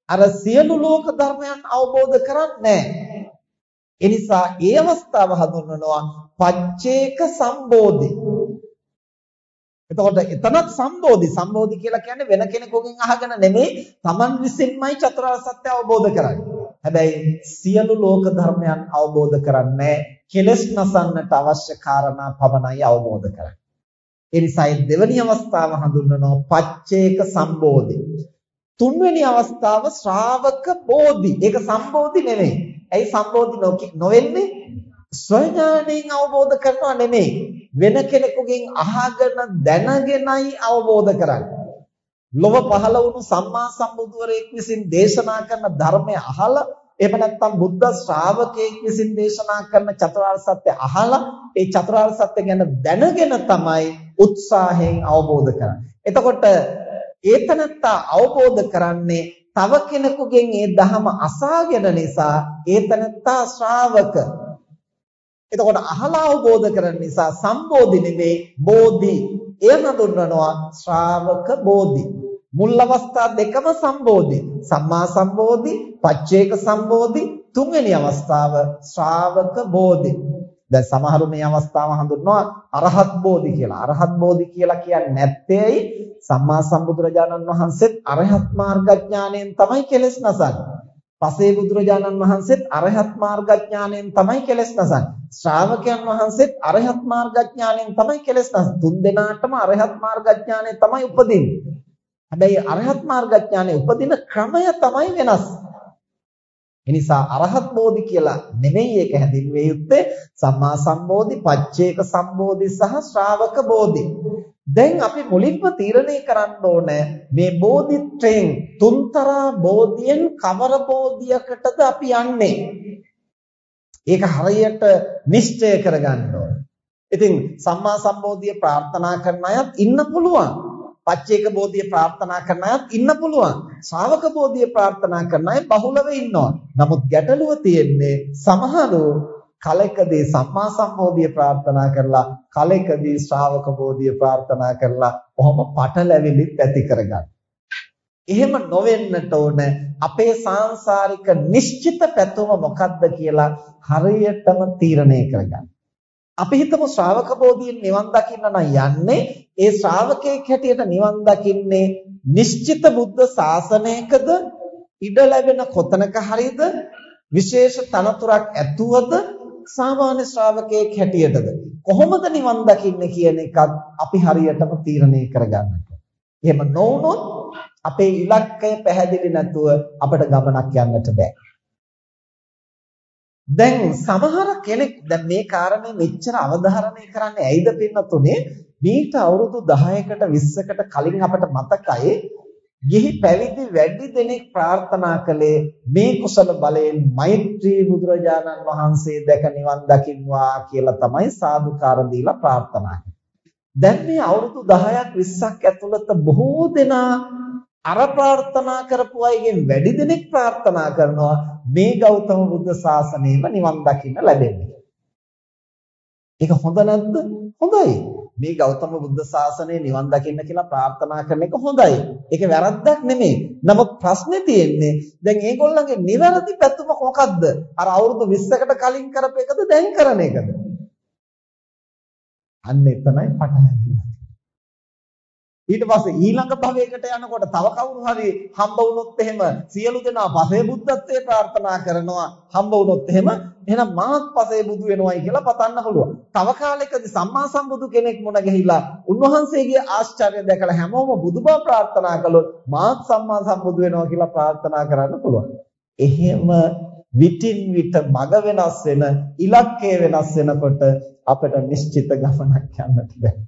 අර සියලු ලෝක ධර්මයන් අවබෝධ කරන්නේ නැහැ. ඒ නිසා ඒ අවස්ථාව හඳුන්වනවා පච්චේක සම්බෝධි. එතකොට එතනත් සම්බෝධි සම්බෝධි කියලා කියන්නේ වෙන කෙනෙකුගෙන් අහගෙන නෙමෙයි Taman විසින්මයි චතුරාර්ය සත්‍ය අවබෝධ කරන්නේ. හැබැයි සියලු ලෝක ධර්මයන් අවබෝධ කරන්නේ කෙලස් නසන්නට අවශ්‍ය කාරණා පමණයි අවබෝධ කරන්නේ. ඒ නිසා දෙවැනි අවස්ථාව හඳුන්වනවා පච්චේක සම්බෝධි. තුන්වෙනි අවස්ථාව ශ්‍රාවක බෝධි. ඒක සම්බෝධි නෙමෙයි. ඇයි සම්බෝධි නොවෙන්නේ? ස්වඥාණයෙන් අවබෝධ කරනවා නෙමෙයි. වෙන කෙනෙකුගෙන් අහගෙන දැනගෙනයි අවබෝධ කරන්නේ. ලොව පහළ වුණු සම්මා සම්බුදුවරයෙක් විසින් දේශනා කරන ධර්මය අහලා එහෙම නැත්නම් බුද්ධ ශ්‍රාවකයෙක් විසින් දේශනා කරන චතුරාර්ය සත්‍ය අහලා ඒ චතුරාර්ය සත්‍ය ගැන දැනගෙන තමයි උත්සාහයෙන් අවබෝධ කරන්නේ. එතකොට ඒතනත්තා අවබෝධ කරන්නේ තව කෙනෙකුගෙන් ඒ ධහම අසාගෙන නිසා ඒතනත්තා ශ්‍රාවක. එතකොට අහලා අවබෝධ කරන නිසා සම්බෝධි නෙවෙයි බෝධි. එය නඳුන්වනවා ශ්‍රාවක බෝධි. මුල් අවස්ථා දෙකම සම්බෝධි. සම්මා සම්බෝධි, පච්චේක සම්බෝධි, තුන්වෙනි අවස්ථාව ශ්‍රාවක බෝධි. දැන් සමහරු මේ අවස්ථාව හඳුන්වනවා අරහත් බෝධි කියලා. අරහත් බෝධි කියලා කියන්නේ නැත්තේයි සම්මා සම්බුදුරජාණන් වහන්සේත් අරහත් මාර්ගඥාණයෙන් තමයි කෙලෙස් නසන්නේ. පසේ බුදුරජාණන් වහන්සේත් අරහත් මාර්ගඥාණයෙන් තමයි කෙලෙස් නසන්නේ. ශ්‍රාවකයන් වහන්සේත් අරහත් මාර්ගඥාණයෙන් තමයි කෙලෙස් නසන්නේ. තුන් දෙනාටම අරහත් මාර්ගඥාණය තමයි උපදින්නේ. හැබැයි අරහත් මාර්ගඥානයේ උපදින ක්‍රමය තමයි වෙනස්. එනිසා අරහත් බෝධි කියලා නෙමෙයි ඒක හැදින්වෙ යුත්තේ සම්මා සම්බෝධි, පච්චේක සම්බෝධි සහ ශ්‍රාවක බෝධි. දැන් අපි මුලින්ම තීරණය කරන්න ඕන මේ බෝධිත්‍රයෙන් තුන්තරා බෝධියෙන් කවර බෝධියකටද අපි යන්නේ? ඒක හරියට නිශ්චය කරගන්න ඕන. ඉතින් සම්මා සම්බෝධිය ප්‍රාර්ථනා කරන අයත් ඉන්න පුළුවන්. පච්චේක බෝධිය ප්‍රාර්ථනා කරන අයත් ඉන්න පුළුවන්. ශ්‍රාවක බෝධිය ප්‍රාර්ථනා කරන අය බහුලව ඉන්නවා. නමුත් ගැටලුව තියෙන්නේ සමහරු කලකදී සම්මා සම්බෝධිය ප්‍රාර්ථනා කරලා කලකදී ශ්‍රාවක බෝධිය ප්‍රාර්ථනා කරලා කොහොම පටලැවිලිත් ඇති කරගන්න. එහෙම නොවෙන්නට ඕන අපේ සාංශාරික නිශ්චිත පැතුම මොකක්ද කියලා හරියටම තීරණය කරගන්න. අපි හිතමු ශ්‍රාවක බෝධියෙන් නිවන් දකින්න නම් යන්නේ ඒ ශ්‍රාවකයෙක් හැටියට නිවන් දකින්නේ නිශ්චිත බුද්ධ ශාසනයකද? ඉඩ ලැබෙන කොතනක හරියද විශේෂ තනතුරක් ඇතුවද? සාමාන්‍ය ශ්‍රාවකයෙක් හැටියටද? කොහොමද නිවන් දකින්නේ කියන එකත් අපි හරියටම තීරණය කරගන්නට. එහෙම නොවුනොත් අපේ ඉලක්කය පැහැදිලි නැතුව අපිට ගමනක් යන්නට බෑ. දැන් සමහර කෙනෙක් දැන් මේ කාරණේ මෙච්චර අවධාරණය කරන්නේ ඇයිද පින්නතුනේ? මීට අවුරුදු 10කට 20කට කලින් අපට මතකයි ගිහි පැවිදි වැඩි දෙනෙක් ප්‍රාර්ථනා කළේ මේ කුසල බලයෙන් මෛත්‍රී බුදුරජාණන් වහන්සේ දැක නිවන් දකින්වා කියලා තමයි සාදුකාර දීලා ප්‍රාර්ථනා දැන් මේ අවුරුදු 10ක් 20ක් ඇතුළත බොහෝ දෙනා අර ප්‍රාර්ථනා කරපු අයගෙන් වැඩි දෙනෙක් ප්‍රාර්ථනා කරනවා මේ ගෞතම බුද්ධ ශාසනයම නිවන් දකින්න ලැබෙන්නේ. ඒක හොඳ නැද්ද? හොඳයි. මේ ගෞතම බුද්ධ ශාසනය නිවන් දකින්න කියලා ප්‍රාර්ථනා කරන එක හොඳයි. ඒක වැරද්දක් නෙමෙයි. නමුත් ප්‍රශ්නේ තියෙන්නේ දැන් මේගොල්ලන්ගේ නිවැරදි පැතුම මොකද්ද? අර අවුරුදු 20කට කලින් කරපු එකද දැන් කරන එකද? අන්න එතනයි පටලැවෙන්නේ. ඊට පස්සේ ඊළඟ භවයකට යනකොට තව කවුරු හරි හම්බ වුණොත් එහෙම සියලු දෙනා පසේ බුද්ධත්වයේ ප්‍රාර්ථනා කරනවා හම්බ වුණොත් එහෙම එහෙනම් මාත් පසේ බුදු වෙනවයි කියලා පතන්න පුළුවන්. තව කාලයකදී සම්මා සම්බුදු කෙනෙක් මුණ ගැහිලා උන්වහන්සේගේ ආශ්චර්ය දැකලා හැමෝම බුදුබව ප්‍රාර්ථනා කළොත් මාත් සම්මා සම්බුදු වෙනවා කියලා ප්‍රාර්ථනා කරන්න පුළුවන්. එහෙම විටින් විට මග වෙනස් වෙන ඉලක්කය වෙනස් වෙනකොට අපිට නිශ්චිත ගමනක් යන්නට බැහැ.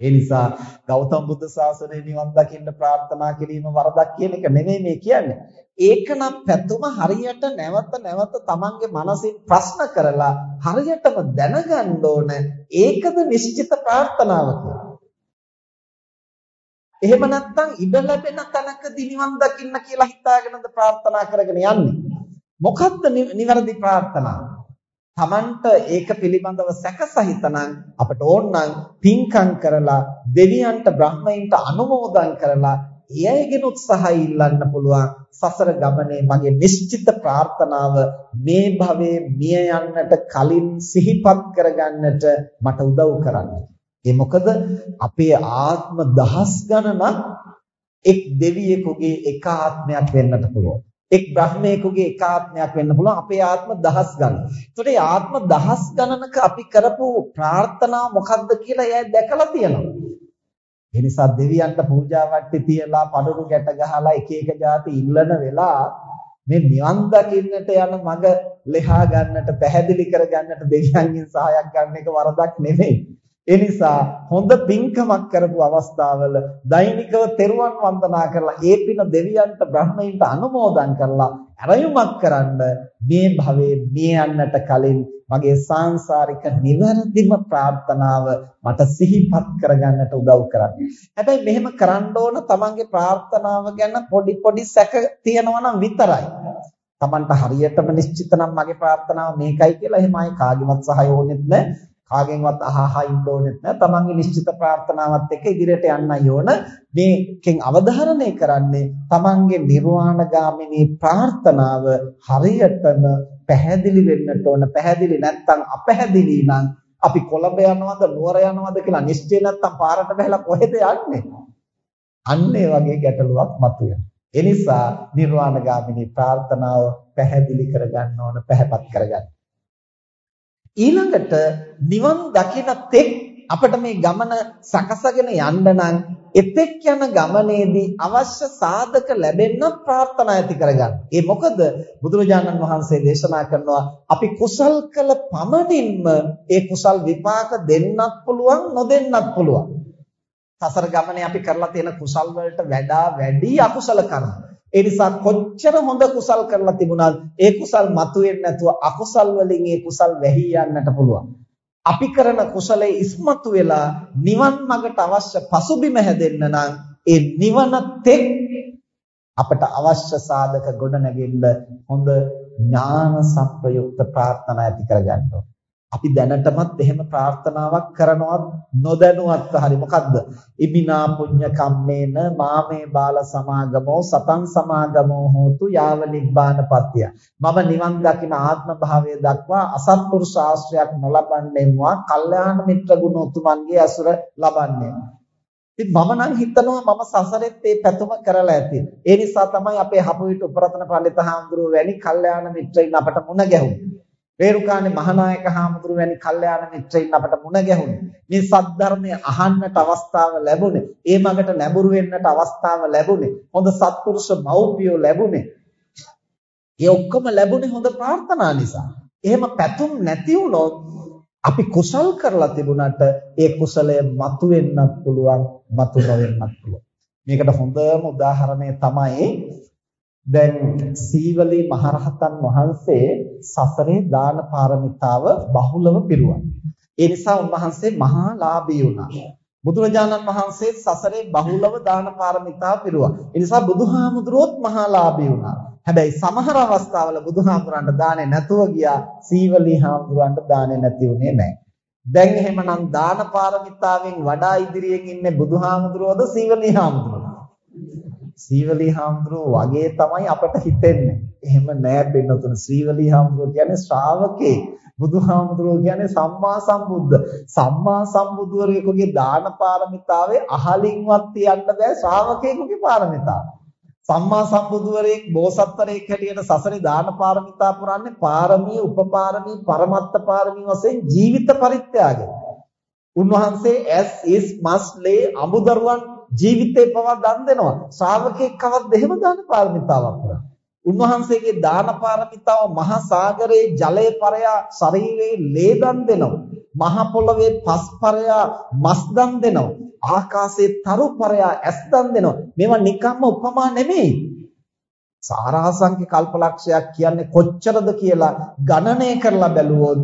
ඒ නිසා ගෞතම බුදු සාසනය නිවන් දකින්න ප්‍රාර්ථනා කිරීම වරදක් කියන එක නෙමෙයි මේ කියන්නේ. ඒකනම් පැතුම හරියට නැවත නැවත තමන්ගේ මනසින් ප්‍රශ්න කරලා හරියටම දැනගන්න ඕන ඒකද නිශ්චිත ප්‍රාර්ථනාව එහෙම නැත්නම් ඉඩ ලැබෙන තැනකදී නිවන් දකින්න කියලා හිතාගෙනද ප්‍රාර්ථනා කරගෙන යන්නේ. මොකද්ද නිවැරදි ප්‍රාර්ථනාව? Tamanට ඒක පිළිබඳව සැකසහිතනම් අපට ඕනනම් පින්කම් කරලා දෙවියන්ට බ්‍රහ්මයින්ට අනුමෝදන් කරලා එයයිගෙන උත්සාහය ඉල්ලන්න පුළුවන් සසර ගමනේ මගේ නිශ්චිත ප්‍රාර්ථනාව මේ භවයේ මිය යන්නට කලින් සිහිපත් කරගන්නට මට උදව් කරන්න. ඒ මොකද අපේ ආත්ම දහස් ගණනක් එක් දෙවියෙකුගේ එක ආත්මයක් වෙන්නට පුළුවන්. එක් බ්‍රහ්මයෙකුගේ එක ආත්මයක් වෙන්න පුළුවන් අපේ ආත්ම දහස් ගණන්. ඒතකොට මේ ආත්ම දහස් ගණනක අපි කරපු ප්‍රාර්ථනා මොකක්ද කියලා එයා දැකලා තියෙනවා. ඒ නිසා දෙවියන්ට පූජා වට්ටි තියලා පඩුරු ගැට ගහලා එක එක જાති ඉල්ලන වෙලා මේ නිවන් දකින්නට යන මඟ ලෙහා ගන්නට පැහැදිලි කර ගන්නට දෙවියන්ගෙන් සහායක් ගන්න එක වරදක් නෙමෙයි. ඒ නිසා හොඳ පින්කමක් කරපු අවස්ථාවල දෛනිකව තෙරුවන් වන්දනා කරලා ඒ පින දෙවියන්ට බ්‍රහ්මයින්ට අනුමෝදන් කරලා අරයුමක් කරන්න මේ භවයේ මිය යන්නට කලින් මගේ සාංශාරික නිවැරදිම ප්‍රාර්ථනාව මට සිහිපත් කරගන්නට උදව් කරන්න. හැබැයි මෙහෙම කරන්න ඕන තමන්ගේ ප්‍රාර්ථනාව ගැන පොඩි පොඩි සැක තියෙනවා නම් විතරයි. තමන්ට හරියටම නිශ්චිත නම් මගේ ප්‍රාර්ථනාව මේකයි කියලා එහෙම ආයි කාගේවත් සහාය ඕනෙත් නැහැ. කාගෙන්වත් අහහා ඉන්න ඕනෙත් නෑ. තමන්ගේ නිශ්චිත ප්‍රාර්ථනාවත් එක්ක ඉදිරියට යන්නයි ඕන. මේකෙන් අවධාරණය කරන්නේ තමන්ගේ නිර්වාණගාමිනී ප්‍රාර්ථනාව හරියටම පැහැදිලි වෙන්නට ඕන. පැහැදිලි නැත්නම් අපැහැදිලි නම් අපි කොළඹ යනවද නුවර යනවද කියලා නිශ්චය නැත්නම් පාරට බහලා කොහෙද යන්නේ? අන්න ඒ වගේ ගැටලුවක් මතුවෙනවා. ඒ නිසා නිර්වාණගාමිනී ප්‍රාර්ථනාව පැහැදිලි කරගන්න ඕන පැහැපත් කරගන්න. ඊළඟට නිවන් දකින තෙක් අපිට මේ ගමන සකසගෙන යන්න නම් එතෙක් යන ගමනේදී අවශ්‍ය සාධක ලැබෙන්න ප්‍රාර්ථනා ඇති කරගන්න. ඒ මොකද බුදුරජාණන් වහන්සේ දේශනා කරනවා අපි කුසල් කළ පමණින්ම ඒ කුසල් විපාක දෙන්නත් පුළුවන් නොදෙන්නත් පුළුවන්. සසර ගමනේ අපි කරලා තියෙන කුසල් වලට වඩා වැඩි අකුසල කර්ම. ඒ නිසා කොච්චර හොඳ කුසල් කරලා තිබුණත් ඒ කුසල් මතුවෙන්නේ නැතුව අකුසල් වලින් ඒ කුසල් වැහි යන්නට පුළුවන්. අපි කරන කුසලයේ ඉස්මතු වෙලා නිවන් මඟට අවශ්‍ය පසුබිම හැදෙන්න නම් ඒ නිවන තෙක් අපට අවශ්‍ය සාධක ගොඩ නැගෙන්න හොඳ ඥාන සම්ප්‍රයුක්ත ප්‍රාර්ථනා ඇති කරගන්න ඕනේ. අපි දැනටමත් එහෙම ප්‍රාර්ථනාවක් කරනවත් නොදැනුවත් හරි මොකද්ද? ඉමිනා පුඤ්ඤ කම්මේන මාමේ බාල සමාගමෝ සතං සමාගමෝ හෝතු යාව නිබ්බානපත්තිය. මම නිවන් දකින ආත්ම භාවය දක්වා අසත්පුරුෂ ආශ්‍රයක් නොලබන්නේම්වා කල්යාණ මිත්‍ර ගුණ උතුමන්ගේ අසුර ලබන්නේ. ඉතින් මම නම් හිතනවා මම සසරෙත් මේ පැතුම කරලා ඇති. ඒ නිසා තමයි අපේ හපුවිට උපරතන පඬිත හාමුදුරුවෝ වැනි කල්යාණ මිත්‍රයින් අපට මුණ ගැහුනේ. රේරුකාණේ මහානායක හාමුදුරුව වැනි කල්යාණ මිත්‍රයින් අපට මුණ ගැහුණේ. මේ සද්ධර්මය අහන්නට අවස්ථාව ලැබුණේ. ඒ මගට නැඹුරු වෙන්නට අවස්ථාව ලැබුණේ. හොඳ සත්පුරුෂ මව්පියෝ ලැබුණේ. ඒ ඔක්කොම ලැබුණේ හොඳ ප්‍රාර්ථනා නිසා. එහෙම පැතුම් නැති වුණොත් අපි කුසල් කරලා තිබුණාට ඒ කුසලය මතුවෙන්නත් පුළුවන්, මතු නොවෙන්නත් පුළුවන්. මේකට හොඳම උදාහරණය තමයි දැන් සීවලී මහරහතන් වහන්සේ සසරේ දාන පාරමිතාව බහුලව පිරුවා. ඒ නිසා උන්වහන්සේ මහා ලාභී වුණා. බුදුරජාණන් වහන්සේ සසරේ බහුලව දාන පාරමිතාව පිරුවා. ඒ නිසා බුදුහාමුදුරුවොත් මහා ලාභී වුණා. හැබැයි සමහර අවස්ථාවල බුදුහාමුදුරන්ට දාන්නේ නැතුව ගියා. සීවලී හාමුදුරන්ට දාන්නේ නැති වුණේ නැහැ. දැන් එහෙමනම් දාන පාරමිතාවෙන් වඩා ඉදිරියෙන් ඉන්නේ බුදුහාමුදුරුවෝද සීවලී හාමුදුරුවෝද? සීවලී හාමුදුරුවෝ වගේ තමයි අපට හිතෙන්නේ. එහෙම නෑ බෙන්නතුන. සීවලී හාමුදුරුවෝ කියන්නේ ශ්‍රාවකේ. බුදුහාමුදුරුවෝ කියන්නේ සම්මා සම්බුද්ධ. සම්මා සම්බුදුවරයෙකුගේ දාන පාරමිතාවේ අහලින්වත් තියන්න බෑ ශ්‍රාවකයෙකුගේ පාරමිතාව. සම්මා සම්බුදුවරයෙක් බෝසත්වරයෙක් හැටියට සසරේ දාන පාරමිතා පුරන්නේ පාරමී, උපපාරමී, පරමත්ත පාරමී වශයෙන් ජීවිත පරිත්‍යාගය. උන්වහන්සේ as is must lay අමුදරුවන් ජීවිතේ පවා දන් දෙනවා. ශ්‍රාවකෙක් කවද්ද එහෙම දාන පාරමිතාවක් පුරා. උන්වහන්සේගේ දාන පාරමිතාව මහා සාගරයේ ජලය පරයා ශරීරයේ ලේ දන් දෙනවා. මහ පොළවේ පස් පරයා මස් දන් දෙනවා. ආකාශයේ තරු පරයා ඇස් දන් දෙනවා. මේවා නිකම්ම උපමා නෙමෙයි. සාරාංශික කල්පලක්ෂයක් කියන්නේ කොච්චරද කියලා ගණනය කරලා බැලුවොත්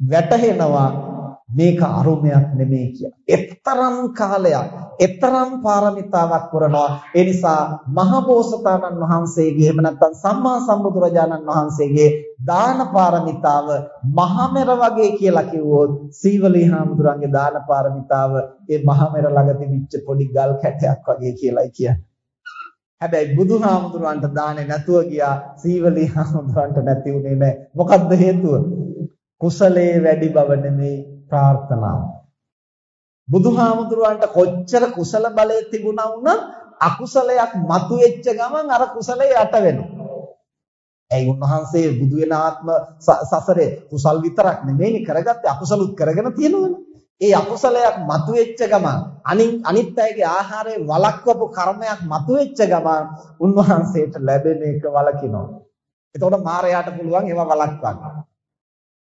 වැටහෙනවා මේක අරුමයක් නෙමෙයි කියලා. එතරම් කාලයක්, එතරම් පාරමිතාවක් පුරනවා. ඒ නිසා මහබෝසතාණන් වහන්සේගේ එහෙම නැත්නම් සම්මා සම්බුදුරජාණන් වහන්සේගේ දාන පාරමිතාව මහමෙර වගේ කියලා කිව්වොත් සීවලී හාමුදුරන්ගේ දාන පාරමිතාව ඒ මහමෙර ළඟ තිබිච්ච පොඩි ගල් කැටයක් වගේ කියලායි කියන්නේ. හැබැයි බුදුහාමුදුරන්ට දාන්නේ නැතුව ගියා සීවලී හාමුදුරන්ට නැති උනේ නැහැ. මොකද්ද හේතුව? කුසලයේ වැඩි බව නෙමෙයි ප්‍රාර්ථනාව. බුදුහාමුදුරුවන්ට කොච්චර කුසල බලය තිබුණා වුණත් අකුසලයක් මතුවෙච්ච ගමන් අර කුසලය යට වෙනවා. ඇයි උන්වහන්සේ බුදු වෙන ආත්ම සසරේ කුසල් විතරක් නෙමෙයි කරගත්තේ අකුසලුත් කරගෙන තියෙනවනේ. ඒ අකුසලයක් මතුවෙච්ච ගමන් අනිත් අනිත් අයගේ ආහාරයේ වළක්වපු කර්මයක් මතුවෙච්ච ගමන් උන්වහන්සේට ලැබෙන එක වළකිනවා. එතකොට මාරයාට පුළුවන් ඒවා වළක්වන්න.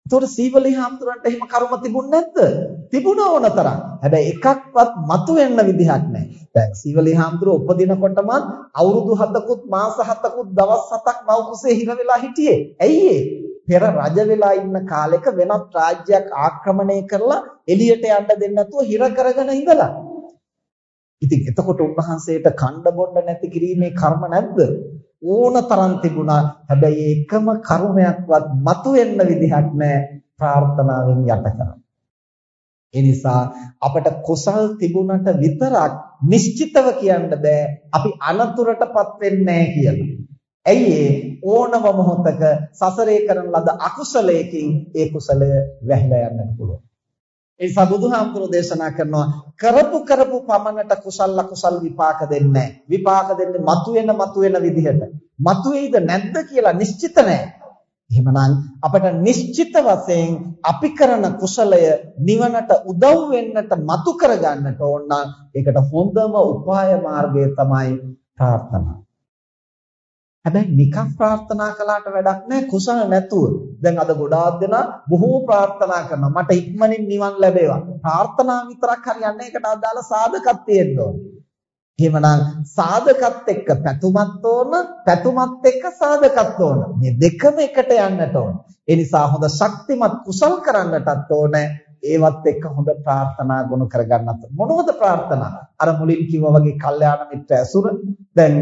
එතකොට සීවලී හාමුදුරන්ට එහෙම කර්ම තිබුණ නැද්ද? තිබුණ ඕන තරම්. හැබැයි එකක්වත් මතුවෙන්න විදිහක් නැහැ. දැන් සීවලී හාමුදුරුව උපදිනකොටම අවුරුදු 7කුත් මාස 7කුත් දවස් 7ක් මව් කුසේ හිර වෙලා හිටියේ. ඇයි පෙර රජ වෙලා ඉන්න කාලෙක වෙනත් රාජ්‍යයක් ආක්‍රමණය කරලා එළියට යන්න දෙන්නේ නැතුව හිර කරගෙන ඉඳලා. ඉතින් එතකොට උන්වහන්සේට කණ්ඩ බොණ්ඩ නැති කිරීමේ කර්ම නැද්ද? ඕන තරම් තිබුණා. හැබැයි එකම කර්මයක්වත් මතුවෙන්න විදිහක් නැහැ ප්‍රාර්ථනාවෙන් යට කරා. ඒ නිසා අපට කුසල් තිබුණට විතරක් නිශ්චිතව කියන්න බෑ අපි අනතුරටපත් වෙන්නේ කියලා. ඇයි ඕනම මොහොතක සසරේ කරන ලද අකුසලයකින් ඒ කුසලය වැහිලා යන්නත් පුළුවන්. ඒ නිසා බුදුහාමුදුරෝ දේශනා කරනවා කරපු කරපු පමණට කුසල කුසල් විපාක දෙන්නේ විපාක දෙන්නේ මතුවෙන මතුවෙන විදිහට. මතුවේද නැද්ද කියලා නිශ්චිත නැහැ. එහෙමනම් අපට නිශ්චිත වශයෙන් අපි කරන කුසලය නිවනට උදව් වෙන්නට මතු කරගන්නට ඕන නම් ඒකට හොඳම උපාය මාර්ගය තමයි ප්‍රාර්ථනා. හැබැයි නිකම් ප්‍රාර්ථනා කළාට වැඩක් නැහැ කුසල නැතුව. දැන් අද ගොඩාක් දෙනා බොහෝ ප්‍රාර්ථනා කරනවා මට ඉක්මනින් නිවන් ලැබේවා. ප්‍රාර්ථනා විතරක් හරියන්නේ ඒකට අදාළ සාධකක් තියෙන්න ඕන. එහෙමනම් සාධකත් එක්ක පැතුමත් ඕන, පැතුමත් එක්ක සාධකත් ඕන. මේ දෙකම එකට යන්නට ඕන. ඒ නිසා හොඳ ශක්තිමත් කුසල් කරන්නටත් ඕනේ. ඒවත් එක්ක හොඳ ප්‍රාර්ථනා ගුණ කරගන්නත් මොනවද ප්‍රාර්ථනා? අර මුලින් කිව්වා වගේ කල්යාණ මිත්‍ර ඇසුර දැන්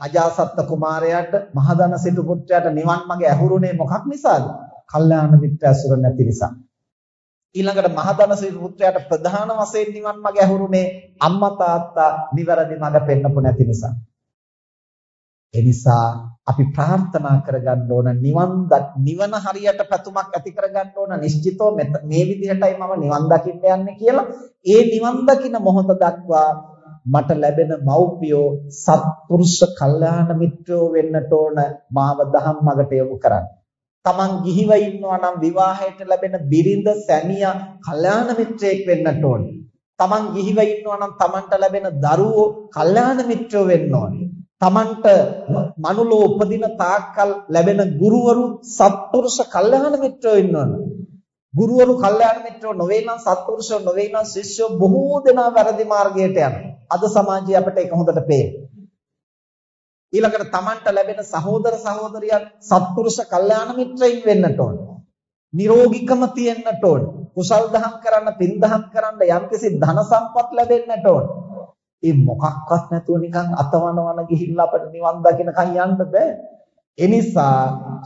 අජාසත් කුමාරයාට මහදන සිටු පුත්‍රයාට නිවන් මඟ ඇහුරුනේ මොකක් නිසාද? කල්යාණ මිත්‍ර ඇසුර නැති නිසා. ඊළඟට මහදන සිටු පුත්‍රයාට ප්‍රධාන වශයෙන් නිවන් මඟ ඇහුරුනේ අම්මා තාත්තා නිවැරදි මඟ පෙන්වපු නැති නිසා. එනිසා අපි ප්‍රාර්ථනා කරගන්න ඕන නිවන් නිවන හරියට පැතුමක් ඇති කරගන්න ඕන නිශ්චිතව මේ විදිහටයි මම නිවන් දකින්න යන්නේ කියලා ඒ නිවන් දකින මොහොත දක්වා මට ලැබෙන මව්පියෝ සත්පුරුෂ කල්යාණ මිත්‍රයෝ වෙන්නට ඕන මාව දහම් මගට යොමු කරන්න. තමන් ගිහිව ඉන්නවා නම් විවාහයට ලැබෙන බිරිඳ සැමියා කල්යාණ මිත්‍රයෙක් වෙන්නට ඕනේ. තමන් ගිහිව ඉන්නවා නම් තමන්ට ලැබෙන දරුවෝ කල්යාණ මිත්‍රයෝ වෙන්න ඕනේ. තමන්ට මනුලෝ උපදින තාක්කල් ලැබෙන ගුරුවරු සත්පුරුෂ කල්යාණ මිත්‍රයෝ වෙන්න ඕනේ. ගුරුවරු කල්යාණ මිත්‍රයෝ නොවේ නම් සත්පුරුෂයෝ නොවේ නම් ශිෂ්‍යයෝ බොහෝ දෙනා වැරදි මාර්ගයට යනවා. අද සමාජයේ අපිට ඒක හොඳට පේනවා. ඊළඟට Tamanට ලැබෙන සහෝදර සහෝදරියන් සත්පුරුෂ කල්යාණ මිත්‍රයින් වෙන්නට ඕන. නිරෝගීකම තියෙන්නට ඕන. කුසල් දහම් කරන්න, පින් දහම් කරන්න යම්කිසි ධන සම්පත් ලැබෙන්නට ඕන. ඒ මොකක්වත් නැතුව නිකන් අතවනවන ගිහිල්ලා අපිට නිවන් දකින්නකන් යන්න බෑ. ඒ නිසා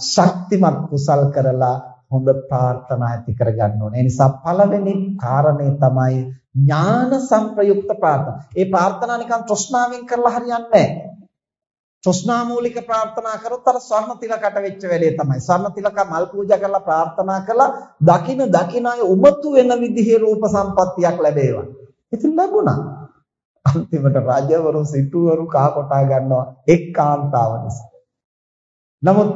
ශක්තිමත් කුසල් කරලා හොඳ ප්‍රාර්ථනා ඇති කරගන්න ඕනේ. ඒ නිසා පළවෙනි කාරණේ තමයි ඥාන සංප්‍රයුක්ත ප්‍රාර්ථනා. ඒ ප්‍රාර්ථනා නිකන් තෘෂ්ණාවෙන් කරලා හරියන්නේ නැහැ. තෘෂ්ණා මූලික ප්‍රාර්ථනා කරොත් අර ස්වර්ණ තිලකට වෙච්ච වෙලේ තමයි. ස්වර්ණ තිලක මල් පූජා කරලා ප්‍රාර්ථනා කළා දකින දකින අය උමතු වෙන විදිහේ රූප සම්පත්තියක් ලැබේවා. ඉතින් ලැබුණා. අන්තිමට රජවරු සිටුවරු කා කොටා ගන්නවා එක්කාන්තාව නිසා. නමුත්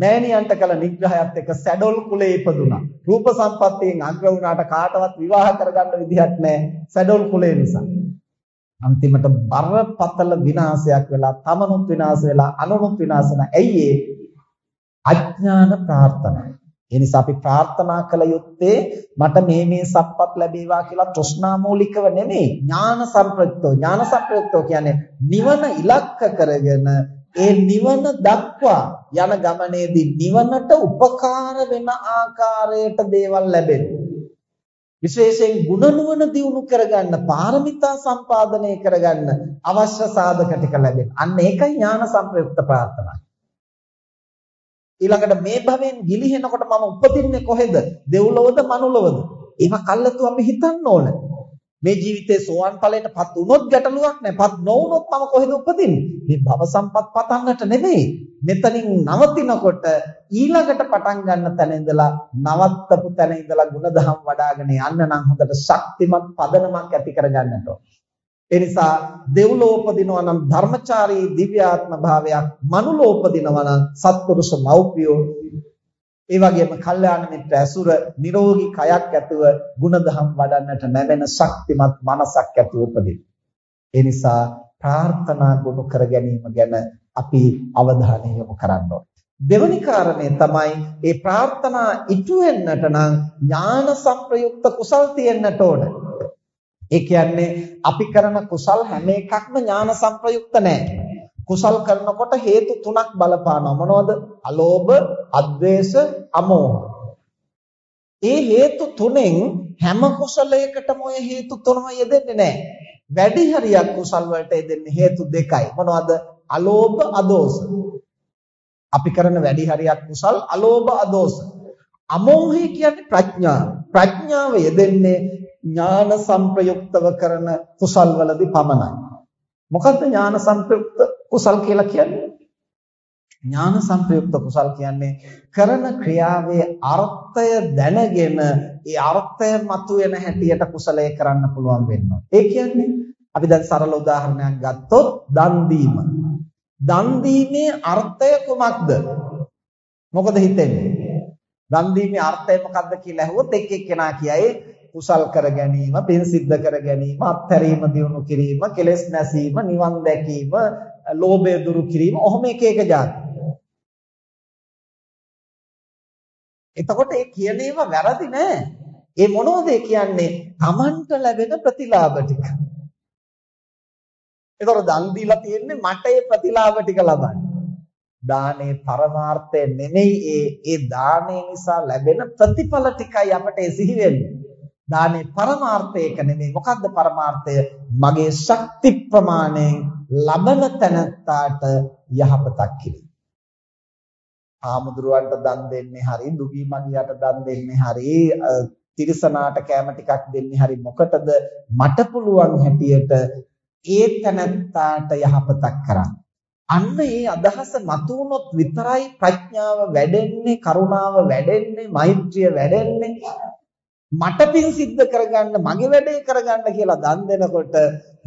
මෑණියන්ට කළ නිග්‍රහයත් එක්ක සැඩොල් කුලේ ඉපදුනා. රූප සම්පත්තියෙන් අග්‍ර වුණාට කාටවත් විවාහ කරගන්න විදිහක් නැහැ. සැඩොල් කුලේ නිසා. අන්තිමට බරපතල විනාශයක් වෙලා තමනුත් විනාශ වෙලා අනුනුත් විනාශ වෙන ඇයි ඒ අඥාන ප්‍රාර්ථනා ඒ නිසා අපි ප්‍රාර්ථනා කළ යුත්තේ මට මේ මේ සම්පත් ලැබේවා කියලා තෘෂ්ණා මූලිකව නෙමෙයි ඥාන සම්ප්‍රයුක්තෝ ඥාන සම්ප්‍රයුක්තෝ කියන්නේ නිවන ඉලක්ක කරගෙන ඒ නිවන දක්වා යන ගමනේදී නිවනට උපකාර වෙන ආකාරයට දේවල් ලැබෙනවා විශේෂයෙන් ಗುಣ නුවණ දියුණු කරගන්න පාරමිතා සම්පාදනය කරගන්න අවශ්‍ය සාධක ටික ලැබෙන. අන්න ඒකයි ඥාන සංප්‍රයුක්ත ප්‍රාර්ථනා. ඊළඟට මේ භවෙන් ගිලිහෙනකොට මම උපදින්නේ කොහෙද? දෙව්ලොවද මනුලොවද? ඒවා කල්ලාතු අපි හිතන්න ඕන. මේ ජීවිතේ සෝවන් ඵලයටපත් වුණොත් ගැටලුවක් නැහැ. පත් නොවුනොත් මම කොහෙද උපදින්නේ? මේ භව සම්පත් පතන්නට නෙමෙයි. මෙතනින් නවතිනකොට ඊළඟට පටන් ගන්න තැන ඉඳලා නවත්තපු තැන ඉඳලා ಗುಣධම් වඩ아가න යන්න නම් හොඳට ශක්තිමත් පදනමක් ඇති කරගන්නට ඕන. ඒ නිසා දෙව්ලෝ උපදිනවා නම් ධර්මචාරී දිව්‍යාත්ම භාවයක් මනුලෝ උපදිනවා නම් සත්පුරුෂ මෞපියෝ ඒ වගේම කල්යාණ මිත්‍ර ඇසුර නිරෝගී කයක් ඇතුව ಗುಣධම් වඩන්නට නැමෙන ශක්තිමත් මනසක් ඇතුව උපදින. ඒ නිසා ප්‍රාර්ථනා ගුණ කර ගැනීම ගැන අපි අවධානය යොමු කරන්න ඕනේ. දෙවැනි කාරණය තමයි මේ ප්‍රාර්ථනා ඉටු වෙන්නට නම් ඥාන සංප්‍රයුක්ත කුසල් තියෙන්නට ඕන. ඒ කියන්නේ අපි කරන කුසල් හැම එකක්ම ඥාන සංප්‍රයුක්ත නැහැ. කුසල් කරනකොට හේතු තුනක් බලපානවා මොනවද? අලෝභ, අද්වේෂ, අමෝහ. ඒ හේතු තුනෙන් හැම කුසලයකටම ඔය හේතු තුනම යෙදෙන්නේ නැහැ. වැඩි හරියක් කුසල් වලට යෙදෙන්නේ හේතු දෙකයි. මොනවද? අලෝභ, අදෝෂ. අපි කරන වැඩි හරියක් කුසල් අලෝභ, අදෝෂ. අමෝහය කියන්නේ ප්‍රඥාව. ප්‍රඥාව යෙදෙන්නේ ඥාන සංප්‍රයුක්තව කරන කුසල් වලදී පමණයි. මොකද්ද ඥාන සංප්‍රයුක්ත කුසල් කියලා කියන්නේ? ඥාන සංප්‍රයුක්ත කුසල් කියන්නේ කරන ක්‍රියාවේ අර්ථය දැනගෙන ඒ අර්ථය මතුවෙන හැටියට කුසලයේ කරන්න පුළුවන් වෙනවා. ඒ කියන්නේ අපි දැන් සරල උදාහරණයක් ගත්තොත් දන් දීම. දන් දීමේ අර්ථය කුමක්ද? මොකද හිතෙන්නේ? දන් දීමේ අර්ථය මොකක්ද කියලා ඇහුවොත් එක් එක්කෙනා කියයි කුසල් කර ගැනීම, පින් සිද්ධ කර ගැනීම, අත්හැරීම දියුණු කිරීම, කෙලෙස් නැසීම, නිවන් දැකීම, ලෝභය දුරු කිරීම, ඔහොම එක එක જાති. එතකොට ඒ කියන ඒවා වැරදි නෑ. ඒ මොනවද කියන්නේ? Tamanට ලැබෙන ප්‍රතිලාභ ටික. එතකොට දන් දීලා තියෙන්නේ මට ඒ ප්‍රතිලාභ ටික ලබන්න. දානේ පරමාර්ථය නෙමෙයි ඒ ඒ දානේ නිසා ලැබෙන ප්‍රතිඵල ටිකයි අපට සිහි වෙන්නේ. දානේ පරමාර්ථයක නෙමෙයි. මොකද්ද පරමාර්ථය? මගේ ශක්ති ප්‍රමාණයෙන් ලබන තැනත්තාට යහපතක් කිරීම. ආමුදුරවන්ට දන් දෙන්නේ හරි, දුගී මගියට දන් දෙන්නේ හරි, තිරසනාට කැම ටිකක් දෙන්නේ හරි මොකටද? මට පුළුවන් හැටියට ඒ තැනත්තාට යහපතක් කරන්න. අන්න ඒ අදහස මතුනොත් විතරයි ප්‍රඥාව වැඩෙන්නේ, කරුණාව වැඩෙන්නේ, මෛත්‍රිය වැඩෙන්නේ. මට පින් සිද්ධ කරගන්න මගේ වැඩේ කරගන්න කියලා දන් දෙනකොට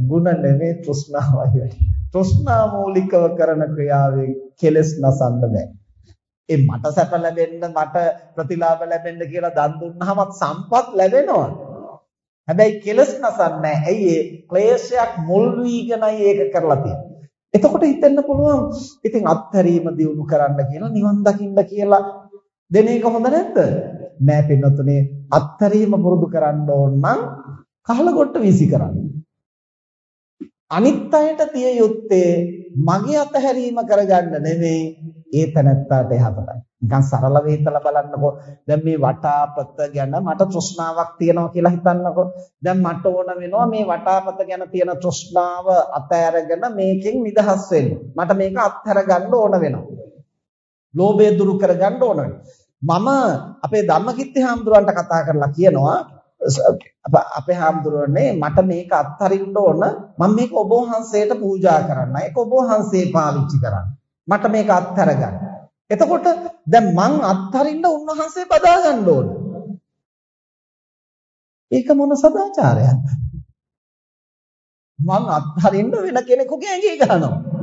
ಗುಣ නෙමේ තෘෂ්ණාවයි වෙන්නේ. තෘෂ්ණා මූලිකව කරන ක්‍රියාවෙන් කෙලස් නසන්න බෑ. ඒ මට සැප ලැබෙන්න මට ප්‍රතිලාභ ලැබෙන්න කියලා දන් දුන්නාම සම්පත් ලැබෙනවා. හැබැයි කෙලස් නසන්නේ ඇයි ඒ ක්ලේශයක් මුල් වීගෙනයි ඒක කරලා තියෙන්නේ. එතකොට හිතෙන්න පුළුවන් ඉතින් අත්හැරීම දියුණු කරන්න කියලා නිවන් දකින්න කියලා දෙන එක හොඳ නැද්ද? නෑ පින්නතුනේ අත්හැරීම පුරුදු කරන්න ඕන නම් කහලගොට්ට වීසි කරන්න. අනිත් අයට තිය යුත්තේ මගේ අතහැරීම කරගන්න නෙමෙයි ඒ තැනත්තාට යහපතයි. නිකන් සරලව හිතලා බලන්නකෝ. දැන් මේ වටාපත ගැන මට තෘෂ්ණාවක් තියෙනවා කියලා හිතන්නකෝ. දැන් මට ඕන වෙනවා මේ වටාපත ගැන තියෙන තෘෂ්ණාව අතහැරගෙන මේකෙන් නිදහස් වෙන්න. මට මේක අත්හැර ගන්න ඕන වෙනවා. ලෝභය දුරු කරගන්න ඕන මම අපේ ධම්මකිත්ති හාමුදුරන්ට කතා කරලා කියනවා අපේ හාමුදුරනේ මට මේක අත්හරින්න ඕන මම මේක ඔබ වහන්සේට පූජා කරන්න. ඒක ඔබ වහන්සේ පාවිච්චි කරන්න. මට මේක අත්හැර ගන්න. එතකොට දැන් මං අත්හරින්න උන්වහන්සේ බදා ගන්න ඕන. ඒක මොන සදාචාරයක්ද? මං අත්හරින්න වෙන කෙනෙකුගේ ඇඟේ ගහනවා.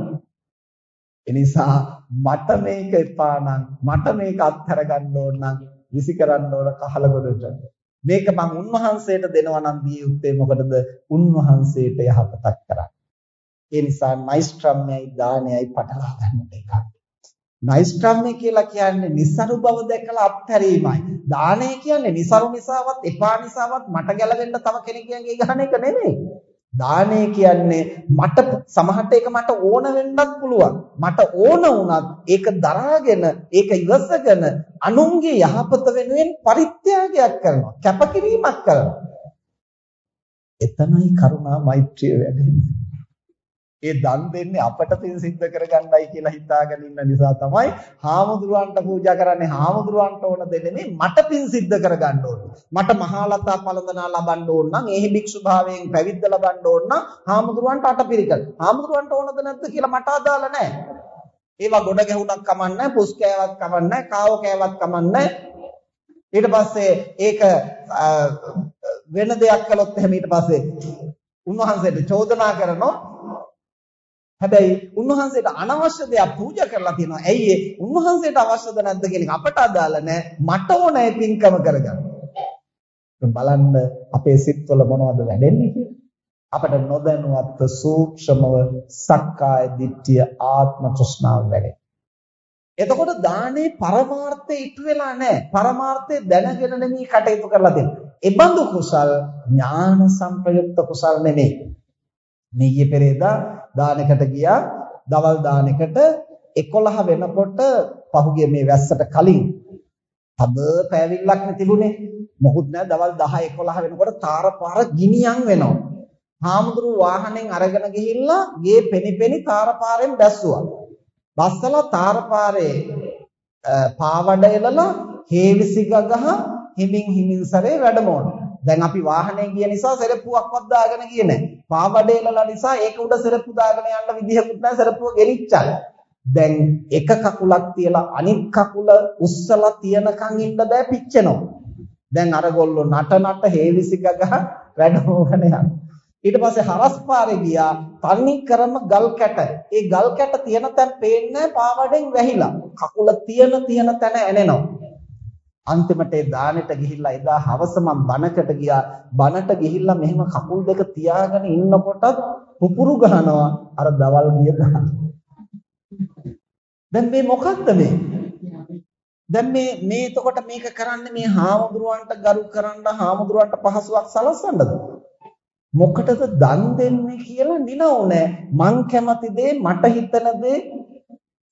එනිසා මට මේක එපා නම් මට මේක අත්හැර ගන්න ඕන නම් විසි කරන්න ඕන කහලගොඩට. මේක මං උන්වහන්සේට දෙනවා නම් දිය යුත්තේ මොකටද? උන්වහන්සේට යහපතක් කරන්න. ඒ නිසා නයිස්ත්‍රාම්‍යයි දානයයි පටලවා ගන්නට එකක්. නයිස්ත්‍රාම්‍ය කියලා කියන්නේ નિසරු බව දැකලා අත්හැරීමයි. දානය කියන්නේ નિසරු නිසාවත් එපා නිසාවත් මට ගැලවෙන්න තව කෙනෙක්ගේ ගහන එක නෙමෙයි. දානය කියන්නේ මට සමහරට ඒක මට ඕන වෙන්නත් පුළුවන්. මට ඕන වුණත් ඒක දරාගෙන ඒක ඉවසගෙන අනුන්ගේ යහපත වෙනුවෙන් පරිත්‍යාගයක් කරනවා. කැපකිරීමක් කරනවා. එතනයි කරුණා මෛත්‍රිය වැඩෙන්නේ. ඒ දන් දෙන්නේ අපට පින් සිද්ධ කරගන්නයි කියලා හිතාගෙන ඉන්න නිසා තමයි හාමුදුරුවන්ට පූජා කරන්නේ හාමුදුරුවන්ට ඕන දෙන්නේ මට පින් සිද්ධ කරගන්න ඕන. මට මහාලතා පළඳනා ලබන්න ඕන නම් එහි භික්ෂු භාවයෙන් පැවිද්ද ලබන්න ඕන නම් හාමුදුරුවන්ට අටපිරිකර. හාමුදුරුවන්ට ඕනද නැද්ද කියලා මට අදාළ නැහැ. ඒවා ගොඩ ගැහුණක් කමන්නේ පුස් කෑවක් කමන්නේ කාව කෑවක් කමන්නේ ඊට පස්සේ ඒක වෙන දෙයක් කළොත් එහෙම ඊට පස්සේ උන්වහන්සේට චෝදනා කරනවා හැබැයි උන්වහන්සේට අනවශ්‍ය දෙයක් පූජා කරලා තියෙනවා. ඇයි ඒ උන්වහන්සේට අවශ්‍යද නැද්ද කියන එක අපට අදාළ නැහැ. මට ඕන ඒ පින්කම කරගන්න. බලන්න අපේ සිත්වල මොනවද වැඩෙන්නේ කියලා. අපට නොදැනුවත්ව සූක්ෂමව සක්කාය දිට්ඨිය ආත්ම තෘෂ්ණාව වැඩේ. එතකොට දානේ පරමාර්ථය ඉටු වෙලා නැහැ. පරමාර්ථය දැනගෙන නෙමෙයි කටයුතු කරලා තියෙන්නේ. ඒබඳු කුසල් ඥාන සංප්‍රයුක්ත කුසල් නෙමෙයි. මේ ඊයේ පෙරේදා දානකට ගියා. දවල් දානකට 11 වෙනකොට පහුගිය මේ වැස්සට කලින් තද පෑවිල්ලක් නේ තිබුණේ. මොකුත් නැහැ. දවල් 10 11 වෙනකොට තාර පාර ගිනියම් වෙනවා. හාමුදුරු වාහනෙන් අරගෙන ගිහිල්ලා ගේ පෙනිපෙනි තාර පාරෙන් බැස්සුවා. බස්සලා තාර පාරේ පාවඩ එලලා හේවිසි ගගහ හිමින් හිමින් සරේ වැඩමවනවා. දැන් අපි වාහනේ ගිය නිසා සෙරප්පුවක්වත් දාගෙන ගියේ නැහැ. පාවඩේලලා නිසා ඒක උඩ සෙරප්පු දාගෙන යන්න විදිහකුත් නැහැ සෙරප්පුව ගෙලිච්චා. දැන් එක කකුලක් තියලා අනිත් කකුල උස්සලා තියනකන් ඉන්න බෑ පිච්චෙනවා. දැන් අරගොල්ලෝ නට නට හේවිසි ගගහ වැඩමෝගෙන යනවා. ඊට පස්සේ හරස් පාරේ ගියා තනි කරම ගල් කැට. ඒ ගල් කැට තියෙන තැන පේන්නේ පාවඩෙන් වැහිලා. කකුල තියෙන තියෙන තැන ඇනෙනවා. අන්තිමට ඒ දානෙට ගිහිල්ලා එදා හවස මම බණකට ගියා. බණට ගිහිල්ලා මෙහෙම කකුල් දෙක තියාගෙන ඉන්නකොටත් පුපුරු ගහනවා අර දවල් ගිය ගහන. දැන් මේ මොකද්ද මේ? දැන් මේ මේ එතකොට මේක කරන්නේ මේ හාමුදුරුවන්ට ගරු කරන්න හාමුදුරුවන්ට පහසුවක් සලස්සන්නද? මොකටද දන් දෙන්නේ කියලා නිනවුනේ. මං කැමති දේ මට හිතන දේ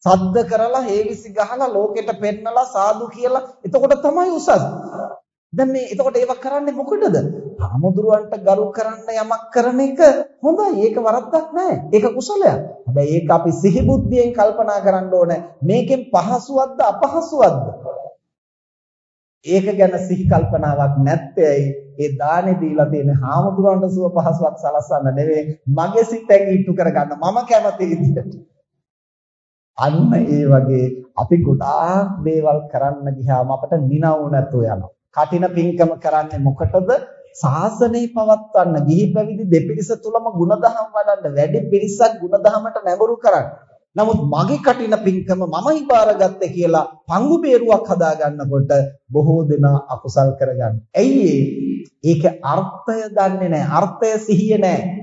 සද්ද කරලා හේවිසි ගහලා ලෝකෙට පෙන්නලා සාදු කියලා එතකොට තමයි උසස්. දැන් මේ එතකොට ඒව කරන්නේ මොකටද? ආමුදුරවන්ට ගරු කරන්න යමක් කරන එක හොඳයි. ඒක වරද්දක් නැහැ. ඒක කුසලයක්. හැබැයි ඒක අපි සිහි බුද්ධියෙන් කල්පනා කරන්න ඕනේ. මේකෙන් පහසුවක්ද අපහසුවක්ද? ඒක ගැන සිහි කල්පනාවක් නැත්තේ ඒ දානේ දීලා තියෙන හාමුදුරන්ට සුව පහසුවක් සලස්සන්න නෙවෙයි මගේ සිතෙන් ඊටු කරගන්න මම කැමති විදිහට අන්න ඒ වගේ අපි ගොඩාක් දේවල් කරන්න ගියාම අපට නිනව නැතුව යනවා. කටින පිංකම කරන්නේ මොකටද? ශාසනය පවත්වන්න ගිහි පැවිදි දෙපිරිස තුලම ಗುಣධම් වඩන්න වැඩි පිරිසක් ಗುಣධමයට නැඹුරු කරන්න. නමුත් මගේ කටින පිංකම මම ඉබාරගත්තේ කියලා පංගු බේරුවක් හදාගන්නකොට බොහෝ දෙනා අකුසල් කරගන්න. ඇයි ඒක අර්ථය දන්නේ නැහැ. අර්ථය සිහියේ නැහැ.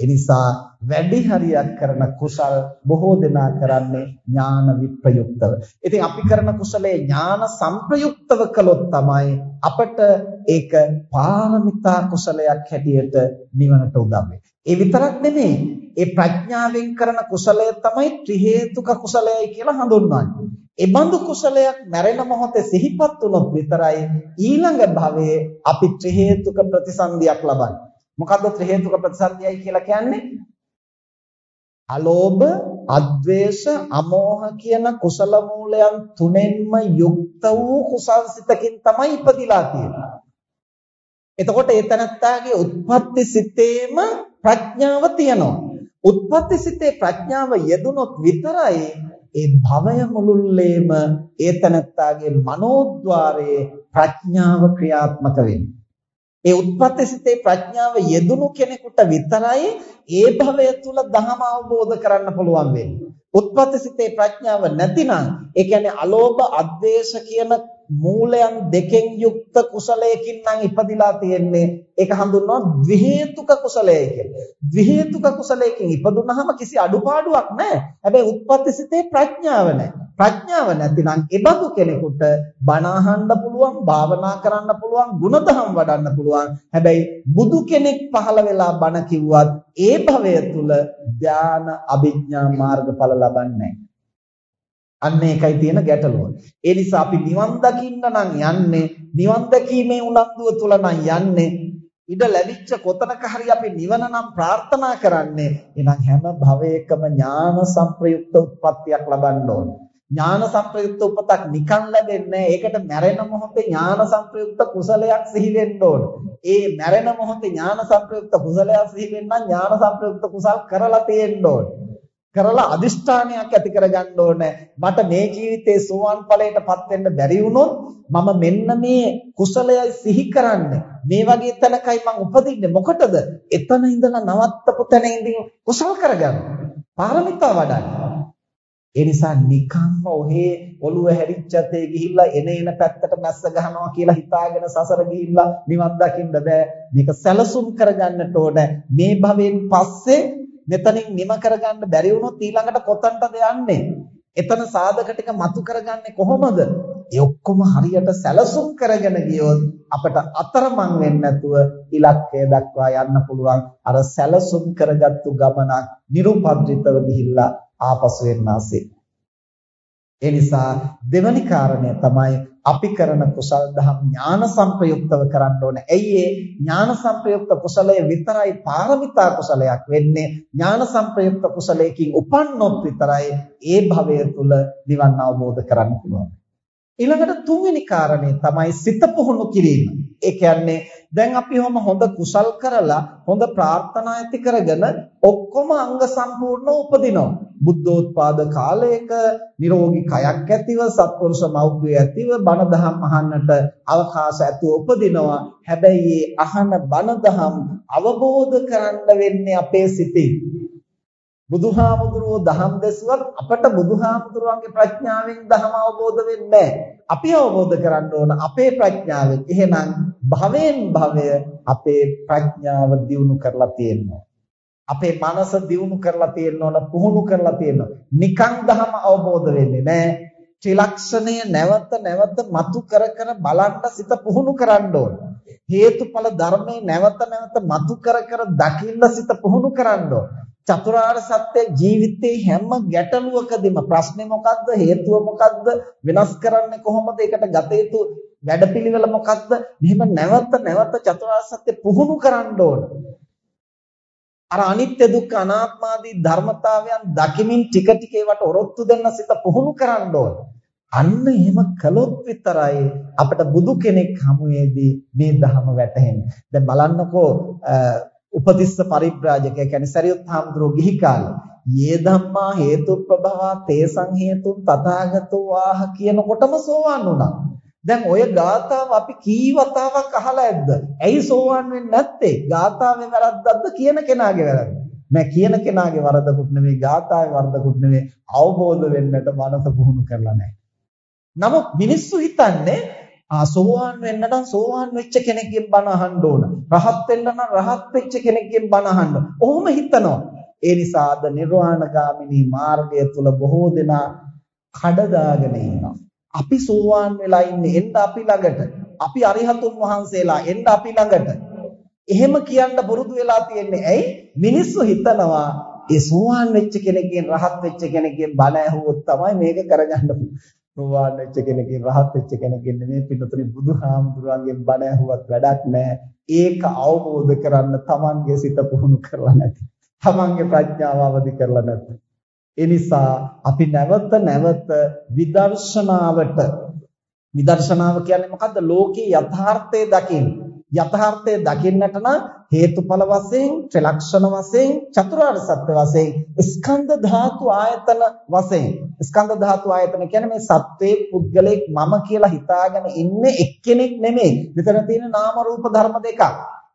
එනිසා වැඩි හරියක් කරන කුසල් බොහෝ දෙනා කරන්නේ ඥාන විප්‍රයුක්තව. ඉතින් අපි කරන කුසලයේ ඥාන සංප්‍රයුක්තව කළොත් තමයි අපට ඒක පාරමිතා කුසලයක් හැටියට නිවනට උදව් ඒ විතරක් නෙමෙයි. ඒ ප්‍රඥාවෙන් කරන කුසලය තමයි ත්‍රි හේතුක කුසලයයි කියලා හඳුන්වන්නේ. ඒ බඳු කුසලයක් මැරෙන මොහොතේ සිහිපත් වුණොත් විතරයි ඊළඟ භවයේ අපි ත්‍රි හේතුක ප්‍රතිසන්දියක් ලබන්නේ. මොකද්ද ත්‍රි හේතුක ප්‍රතිසන්දියයි කියලා කියන්නේ? අලෝභ, අද්වේෂ, අමෝහ කියන කුසල මූලයන් තුනෙන්ම යුක්ත වූ කුසල්සිතකින් තමයි ඉපදිලා තියෙන්නේ. එතකොට ඒ තනත්තාගේ උත්පත්ති සිතේම ප්‍රඥාව තියෙනවා. උත්පත්ති සිතේ ප්‍රඥාව යෙදුනොත් විතරයි ඒ භවය මුළුල්ලේම ඒ තනත්තාගේ මනෝද්වාරයේ ප්‍රඥාව ක්‍රියාත්මක වෙන්නේ. ඒ උත්පත්ති සිතේ ප්‍රඥාව යෙදුණු කෙනෙකුට විතරයි ඒ භවය තුල ධහම අවබෝධ කරන්න පුළුවන් වෙන්නේ. උත්පත්ති සිතේ ප්‍රඥාව නැතිනම් ඒ කියන්නේ අලෝභ අද්වේෂ කියන මූලයන් දෙකෙන් යුක්ත කුසලයකින් නම් ඉපදිලා තියෙන්නේ ඒක හඳුන්වනවා ද්වි හේතුක කුසලයයි කියලා. ද්වි හේතුක කුසලයකින් ඉපදුනහම කිසි අඩුපාඩුවක් නැහැ. හැබැයි උත්පත්ති සිතේ ප්‍රඥාව නැහැ. ප්‍රඥාව නැතිනම් එබඳු කෙනෙකුට බණ අහන්න පුළුවන්, භාවනා කරන්න පුළුවන්, ಗುಣධම් වඩන්න පුළුවන්. හැබැයි බුදු කෙනෙක් පහළ වෙලා බණ කිව්වත් ඒ භවය තුල ධාන අභිඥා මාර්ගඵල ලබන්නේ නැහැ. අන්න ඒකයි තියෙන ගැටලුව. ඒ නිසා අපි නිවන් දකින්න නම් යන්නේ නිවන් දැකීමේ උනන්දුව තුල නම් යන්නේ ඉඩ ලැබිච්ච කොතනක හරි අපි නිවන නම් ප්‍රාර්ථනා කරන්නේ එහෙනම් හැම භවයකම ඥාන සංප්‍රයුක්ත උත්පත්තියක් ලබන්න ඕන. ඥාන සංප්‍රයුක්ත උපතක් නිකන් ලැබෙන්නේ ඒකට මැරෙන මොහොතේ ඥාන සංප්‍රයුක්ත කුසලයක් සිහි වෙන්න ඕන. ඒ මැරෙන මොහොතේ ඥාන සංප්‍රයුක්ත කුසලයක් සිහි වෙන්න ඥාන සංප්‍රයුක්ත කුසල් කරලා තියෙන්න ඕන. කරලා අදිෂ්ඨානයක් ඇති කරගන්න ඕනේ. මට මේ ජීවිතේ සෝවාන් ඵලයටපත් වෙන්න බැරි වුණොත් මම මෙන්න මේ කුසලයයි සිහි කරන්නේ. මේ වගේ තැනකයි මං උපදින්නේ. මොකටද? එතන ඉඳලා නවත්තපු තැන ඉඳන් කුසල් කරගන්න. පාරමිතා වඩන්න. ඒ නිසා නිකම්ම ඔහේ ඔළුව හැරිච්චතේ ගිහිල්ලා එන එන පැත්තට මැස්ස ගහනවා කියලා හිතාගෙන සසර ගිහිල්ලා නිවන් දකින්න බෑ. මේක සැලසුම් කරගන්නට ඕනේ. මේ භවෙන් පස්සේ මෙතනින් නිම කරගන්න බැරි වුණොත් ඊළඟට කොතනටද යන්නේ? එතන සාධක ටික මතු කරගන්නේ කොහොමද? ඒ ඔක්කොම හරියට සැලසුම් කරගෙන ගියොත් අපට අතරමං වෙන්නේ නැතුව ඉලක්කය දක්වා යන්න පුළුවන්. අර සැලසුම් කරගත්තු ගමනක් nirupadritaව ගිහිල්ලා ආපසු එන්නාසේ. ඒ නිසා දෙවැනි කාරණය තමයි අපි කරන කුසල් දහම් ඥාන සංප්‍රයුක්තව කරන්න ඕනේ. ඇයි ඒ ඥාන සංප්‍රයුක්ත කුසලය විතරයි පාරමිතා කුසලයක් වෙන්නේ. ඥාන සංප්‍රයුක්ත කුසලයකින් උපන්නොත් විතරයි ඒ භවය තුල නිවන් අවබෝධ කරගන්න පුළුවන්. ඊළඟට තුන්වෙනි කාරණේ තමයි සිත පුහුණු කිරීම. ඒ කියන්නේ දැන් අපි ඔහම හොඳ කුසල් කරලා හොඳ ප්‍රාර්ථනා ඇති කරගෙන ඔක්කොම අංග සම්පූර්ණව උපදිනවා. බුද්ධෝත්පාද කාලයක නිරෝගී කයක් ඇතිව සත්පුරුෂ මෞර්ය ඇතිව බණ දහම් අහන්නට අවකාශ ඇතුව උපදිනවා. හැබැයි අහන බණ දහම් අවබෝධ කරන්න වෙන්නේ අපේ සිතේ. බුදුහාමුදුරුවෝ දහම් දැසුවත් අපට බුදුහාමුදුරුවන්ගේ ප්‍රඥාවෙන් දහම අවබෝධ වෙන්නේ අපි අවබෝධ කරන්න ඕන අපේ ප්‍රඥාවෙන්. එහෙනම් භවෙන් භවය අපේ ප්‍රඥාව දියුණු කරලා තියෙනවා. අපේ මනස දියුණු කරලා තියෙන්න ඕන, පුහුණු කරලා තියෙන්න. නිකං දහම අවබෝධ වෙන්නේ නැහැ. ත්‍රිලක්ෂණය නැවත නැවත මතු කර කර බලන්න සිත පුහුණු කරන්න ඕන. හේතුඵල ධර්මයේ නැවත නැවත මතු කර කර දකින්න සිත පුහුණු කරන්න ඕන. චතුරාර්ය සත්‍ය ජීවිතේ හැම ගැටලුවකදීම ප්‍රශ්නේ මොකද්ද? හේතුව මොකද්ද? වෙනස් කරන්නේ කොහොමද? ඒකට ගත යුතු වැඩපිළිවෙල මොකද්ද? මෙහෙම නැවත නැවත චතුරාර්ය සත්‍ය පුහුණු කරන්න ඕන. අර අනිත්‍ය දුක්ඛ අනාත්ම ආදී ධර්මතාවයන් දකිමින් ටික ටික ඒවට ඔරොත්තු දෙන්න සිත පුහුණු කරන්න ඕන. අන්න එහෙම කළොත් විතරයි අපිට බුදු කෙනෙක් හමුවේදී මේ ධර්ම වැටහෙන්නේ. දැන් බලන්නකෝ උපතිස්ස පරිබ්‍රාජකය කියන්නේ සරියුත් හාමුදුරුවෝ ගිහි කාලේ යේ ධම්මා හේතුප්‍රභවා තේසං හේතුන් තථාගතෝ ආහ කියනකොටම සෝවාන් වුණා. දැන් ඔය ගාථාව අපි කී වතාවක් අහලා ඇද්ද? ඇයි සෝවාන් වෙන්නේ නැත්තේ? ගාථාවේ වැරද්දක්ද කියන කෙනාගේ වැරද්ද. මම කියන කෙනාගේ වරදකුත් නෙවෙයි, ගාථාවේ වරදකුත් නෙවෙයි, අවබෝධ වෙන්නට මනස පුහුණු කරලා නැහැ. නමුත් මිනිස්සු හිතන්නේ ආ සෝවාන් වෙන්න නම් සෝවාන් වෙච්ච කෙනෙක්ගෙන් බණ අහන්න ඕන. රහත් වෙන්න නම් රහත් වෙච්ච කෙනෙක්ගෙන් බණ අහන්න. ඔහොම හිතනවා. ඒ නිසා අද නිර්වාණගාමිනී මාර්ගය තුල බොහෝ දෙනා කඩදාගෙන ඉන්නවා. අපි සෝවාන් වෙලා ඉන්නේ එන්න අපි ළඟට. අපි අරිහතුන් වහන්සේලා එන්න අපි ළඟට. එහෙම කියන්න පුරුදු වෙලා තියෙන්නේ ඇයි? මිනිස්සු හිතනවා ඒ සෝවාන් වෙච්ච කෙනෙක්ගෙන් රහත් වෙච්ච කෙනෙක්ගෙන් බණ ඇහුවොත් තමයි මේක කරගන්න සෝවාන් වෙච්ච කෙනෙක්ගෙන් රහත් වෙච්ච කෙනෙක්ගෙන් නෙමෙයි පින්නතුනි බුදුහාමුදුරන්ගෙන් බණ ඇහුවත් වැඩක් නැහැ. ඒක අවබෝධ කරන්න Tamange සිත පුහුණු කරලා නැති. Tamange ප්‍රඥාව අවදි කරලා නැති. ඒ නිසා අපි නැවත නැවත විදර්ශනාවට විදර්ශනාව කියන්නේ මොකද්ද? ලෝකේ යථාර්ථය දකින්න. යථාර්ථය දකින්නට නම් හේතුඵල වශයෙන්, ත්‍රිලක්ෂණ වශයෙන්, චතුරාර්ය සත්‍ය වශයෙන්, ස්කන්ධ ධාතු ආයතන වශයෙන්. ස්කන්ධ ධාතු ආයතන කියන්නේ මේ සත්වයේ පුද්ගලෙක් මම කියලා හිතාගෙන ඉන්නේ එක්කෙනෙක් නෙමෙයි. මෙතන තියෙන නාම රූප ධර්ම දෙකක්.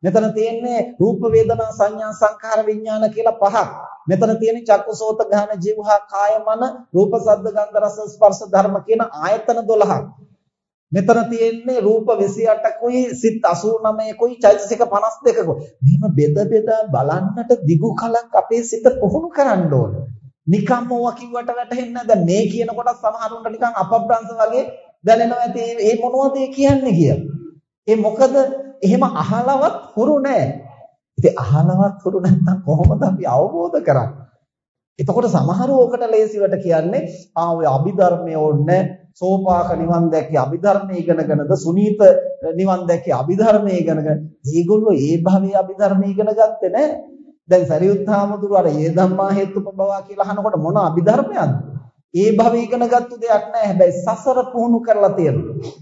මෙතන තියෙන්නේ රූප වේදනා සංඥා සංඛාර විඥාන කියලා පහක්. මෙතන තියෙන චක්කසෝත ගාන ජීවහා කාය මන රූප සද්ද ගන්ධ රස ස්පර්ශ ධර්ම කියන ආයතන 12ක්. මෙතන තියෙන්නේ රූප 28කුයි සිත් 89කුයි චෛතසික 52කුයි. මෙහෙම බෙද බෙද බලන්නට දිගු කලක් අපේ සිත පුහුණු කරන්න ඕන. නිකම්ම ඕවා කිව්වට වැටහෙන්නේ නැහැ. දැන් මේ කියනකොට සමහරුන්ට නිකන් අපබ්‍රංශ වගේ දැනෙනවා ඇති මේ මොනවද කියන්නේ කියලා. ඒ මොකද එහෙම අහලවත් හුරු නැහැ. ඉතින් අහලවත් හුරු නැත්නම් කොහොමද අපි අවබෝධ කරන්නේ? එතකොට සමහරව ඔකට ලේසිවට කියන්නේ ආ ඔය අභිධර්මයේ ඕනේ සෝපාක නිවන් දැක්කේ අභිධර්මයේ ඉගෙනගෙනද සුනීත නිවන් දැක්කේ අභිධර්මයේ ඉගෙනගෙන ඒගොල්ලෝ ඒ භවයේ අභිධර්මයේ ඉගෙන ගත්තේ නැහැ. දැන් සරියුත් හාමුදුරුවෝ අර ඒ ධම්මා හේතුපබවා කියලා අහනකොට මොන අභිධර්මයක්ද? ඒ භවයේ ඉගෙන ගත්ත දෙයක් නැහැ. හැබැයි සසර පුහුණු කරලා තියෙනවා.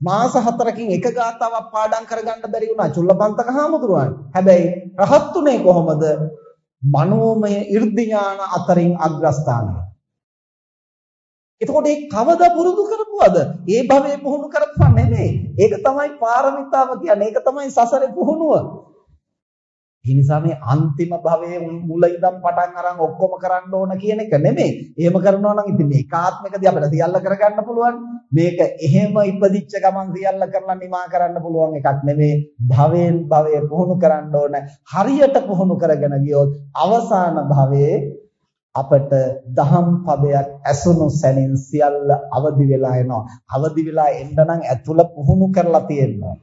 මාස හතරකින් එක ගාතාවක් පාඩම් කරගන්න බැරි වුණා චුල්ලපන්තක හාමුදුරුවන්. හැබැයි රහත්ුනේ කොහොමද? මනෝමය 이르දි ඥාන අතරින් අග්‍රස්ථානය. එතකොට ඒ කවදා පුරුදු කරපුවද? ඒ භවයේ පුහුණු කරපුවා නෙමෙයි. ඒක තමයි පාරමිතාව කියන්නේ. ඒක තමයි සසරේ පුහුණුව. ඒ නිසා මේ අන්තිම භවයේ මුල ඉඳන් පටන් අරන් ඔක්කොම කරන්න ඕන කියන එක නෙමෙයි. එහෙම කරනවා නම් ඉතින් මේ ඒකාත්මිකදී අපිට සියල්ල කරගන්න පුළුවන්. මේක එහෙම ඉපදිච්ච ගමන් සියල්ල කරලා නිමා කරන්න පුළුවන් එකක් නෙමෙයි. භවයෙන් භවයේ පුහුණු කරන්න ඕන. හරියට පුහුණු කරගෙන ගියොත් අවසාන භවයේ අපට දහම් පදයක් ඇසුණු සැනින් සියල්ල අවදි වෙලා එනවා. අවදි වෙලා එන්න නම් ඇතුළ පුහුණු කරලා තියෙනවා.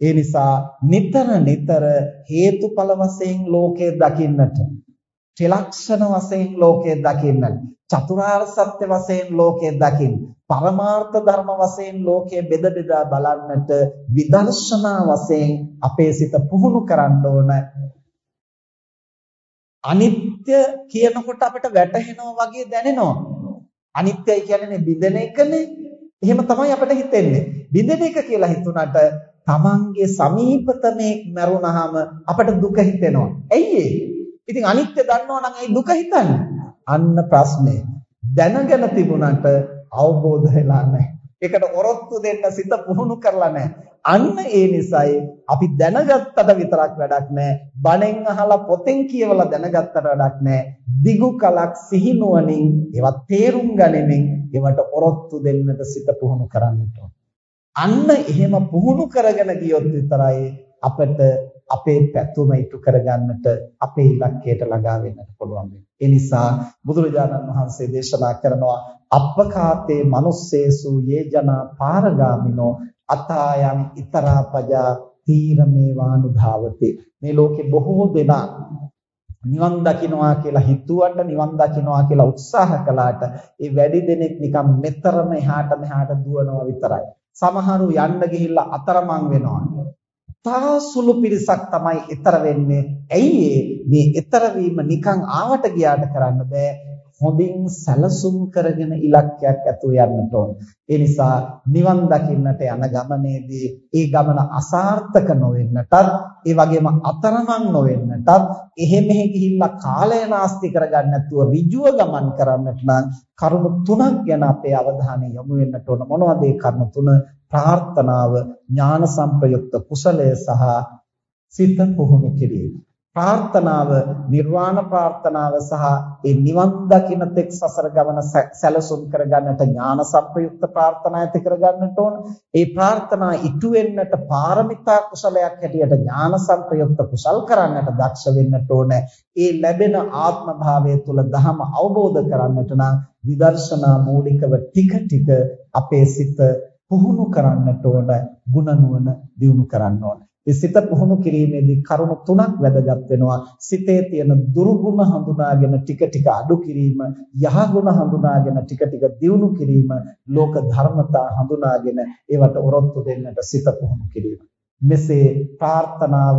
ඒ නිසා නිතර නිතර හේතුඵල වශයෙන් ලෝකේ දකින්නට ත්‍රිලක්ෂණ වශයෙන් ලෝකේ දකින්නට චතුරාර්ය සත්‍ය වශයෙන් ලෝකේ දකින්න පරමාර්ථ ධර්ම වශයෙන් ලෝකයේ බෙද බෙදා බලන්නට විදර්ශනා වශයෙන් අපේ සිත පුහුණු කරන්න ඕන අනිත්‍ය කියනකොට අපිට වැටහෙනවා වගේ දැනෙනවා අනිත්‍යයි කියන්නේ බිඳෙන එකනේ එහෙම තමයි අපිට හිතෙන්නේ බිඳෙන එක කියලා හිතුණාට තමන්ගේ සමීපතමේ මරුණාම අපට දුක හිතෙනවා. ඇයි ඒ? ඉතින් අනිත්‍ය දන්නවා නම් ඒ දුක හිතන්නේ. අන්න ප්‍රශ්නේ. දැනගෙන තිබුණාට අවබෝධ වෙලා නැහැ. ඒකට ඔරොත්තු දෙන්න සිත පුහුණු කරලා නැහැ. අන්න ඒ නිසායි අපි දැනගත්තට විතරක් වැඩක් නැහැ. බණෙන් අහලා පොතෙන් කියවලා දැනගත්තට වැඩක් නැහැ. දිගු කලක් සිහිනුවණින් ඒවා තේරුම් ගනිමින් ඒවට ඔරොත්තු දෙන්නට සිත පුහුණු කරන්නට ඕන. අන්න එහෙම පුහුණු කරගෙන ගියොත් විතරයි අපිට අපේ පැතුම ඉටු කරගන්නට අපේ ඉලක්කයට ළඟා වෙන්නට පුළුවන් වෙන්නේ. ඒ නිසා බුදුරජාණන් වහන්සේ දේශනා කරනවා අප්පකාතේ manussේසු යේජනා පාරගාමිනෝ අතායන් ඊතරාපජා තීරමේ වානුභාවති. මේ ලෝකේ බොහෝ දෙනා නිවන් දකින්නවා කියලා හිතුවට නිවන් දකින්නවා කියලා උත්සාහ කළාට ඒ වැඩි දෙනෙක් නිකන් මෙතරම එහාට මෙහාට දුවනවා විතරයි. සමහරු යන්න ගිහිල්ලා අතරමං වෙනවා. තා සුළු පිරිසක් තමයි ඊතර වෙන්නේ. ඇයි මේ ඊතර වීම නිකන් ආවට ගියාට කරන්න බෑ. හොඳින් සැලසුම් කරගෙන ඉලක්කයක් ඇතුව යන්නට ඕන. ඒ නිසා නිවන් දකින්නට යන ගමනේදී ඒ ගමන අසාර්ථක නොවෙන්නටත් ඒ වගේම අතරමං නොවෙන්නටත් එහෙ මෙහෙ ගිහිල්ලා කාලය නාස්ති කරගන්න නැතුව ඍජුව ගමන් කරන්නට නම් කරුණු තුනක් ගැන අපේ අවධානය යොමු වෙන්නට ඕන. මොනවද ඒ කරුණු තුන? ප්‍රාර්ථනාව, ඥාන සංප්‍රයුක්ත කුසලය සහ සිත පුහුණු කිරීම. ප්‍රාර්ථනාව නිර්වාණ ප්‍රාර්ථනාව සහ ඒ නිවන් දකින්න තෙක් සසර ගමන සැලසුම් කරගන්නට ඥාන සම්ප්‍රයුක්ත ප්‍රාර්ථනා ඇති කරගන්නට ඕන. ඒ ප්‍රාර්ථනා ඉටු වෙන්නට පාරමිතා කුසලයක් හැටියට ඥාන සම්ප්‍රයුක්ත කුසල් කරන්නට දක්ෂ වෙන්නට ඕන. ඒ ලැබෙන ආත්ම භාවය තුළ ධහම අවබෝධ කරන්නට නම් විදර්ශනා මූලිකව ටික ටික අපේ සිත පුහුණු කරන්නට ඕන, ಗುಣ නුවණ දියුණු කරන්න ඕන. ඒ සිත පුහුණු කිරීමේදී කරුණු තුනක් වැදගත් වෙනවා. සිතේ තියෙන දුර්ගුණ හඳුනාගෙන ටික ටික අඩු කිරීම, යහගුණ හඳුනාගෙන ටික ටික දියුණු කිරීම, ලෝක ධර්මතා හඳුනාගෙන ඒවට ඔරොත්තු දෙන්නට සිත පුහුණු කිරීම. මෙසේ ප්‍රාර්ථනාව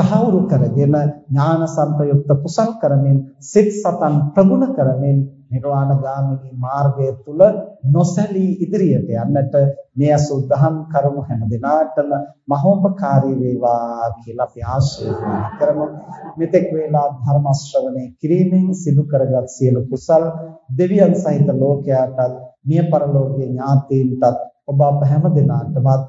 තහවුරු කරගෙන ඥාන සංප්‍රයුක්ත කුසල් කරමින් සිත් සතන් ප්‍රගුණ කරමින් නිර්වාණ ගාමිනී මාර්ගය තුල නොසැලී ඉදිරියට යන්නට මේ අසුද්ධහම් කරමු හැම දිනාටම මහෝපකාරී වේවා කියලා අපි ආශිර්වාද කරමු. මෙතෙක් වේලා ධර්ම ශ්‍රවණය කිරීමෙන් සිදු කරගත් සියලු කුසල් දෙවියන් සහිත ලෝකයාටත් මිය පරලෝකීය ඥාතීන්ටත් ඔබ අප හැම දිනාටමත්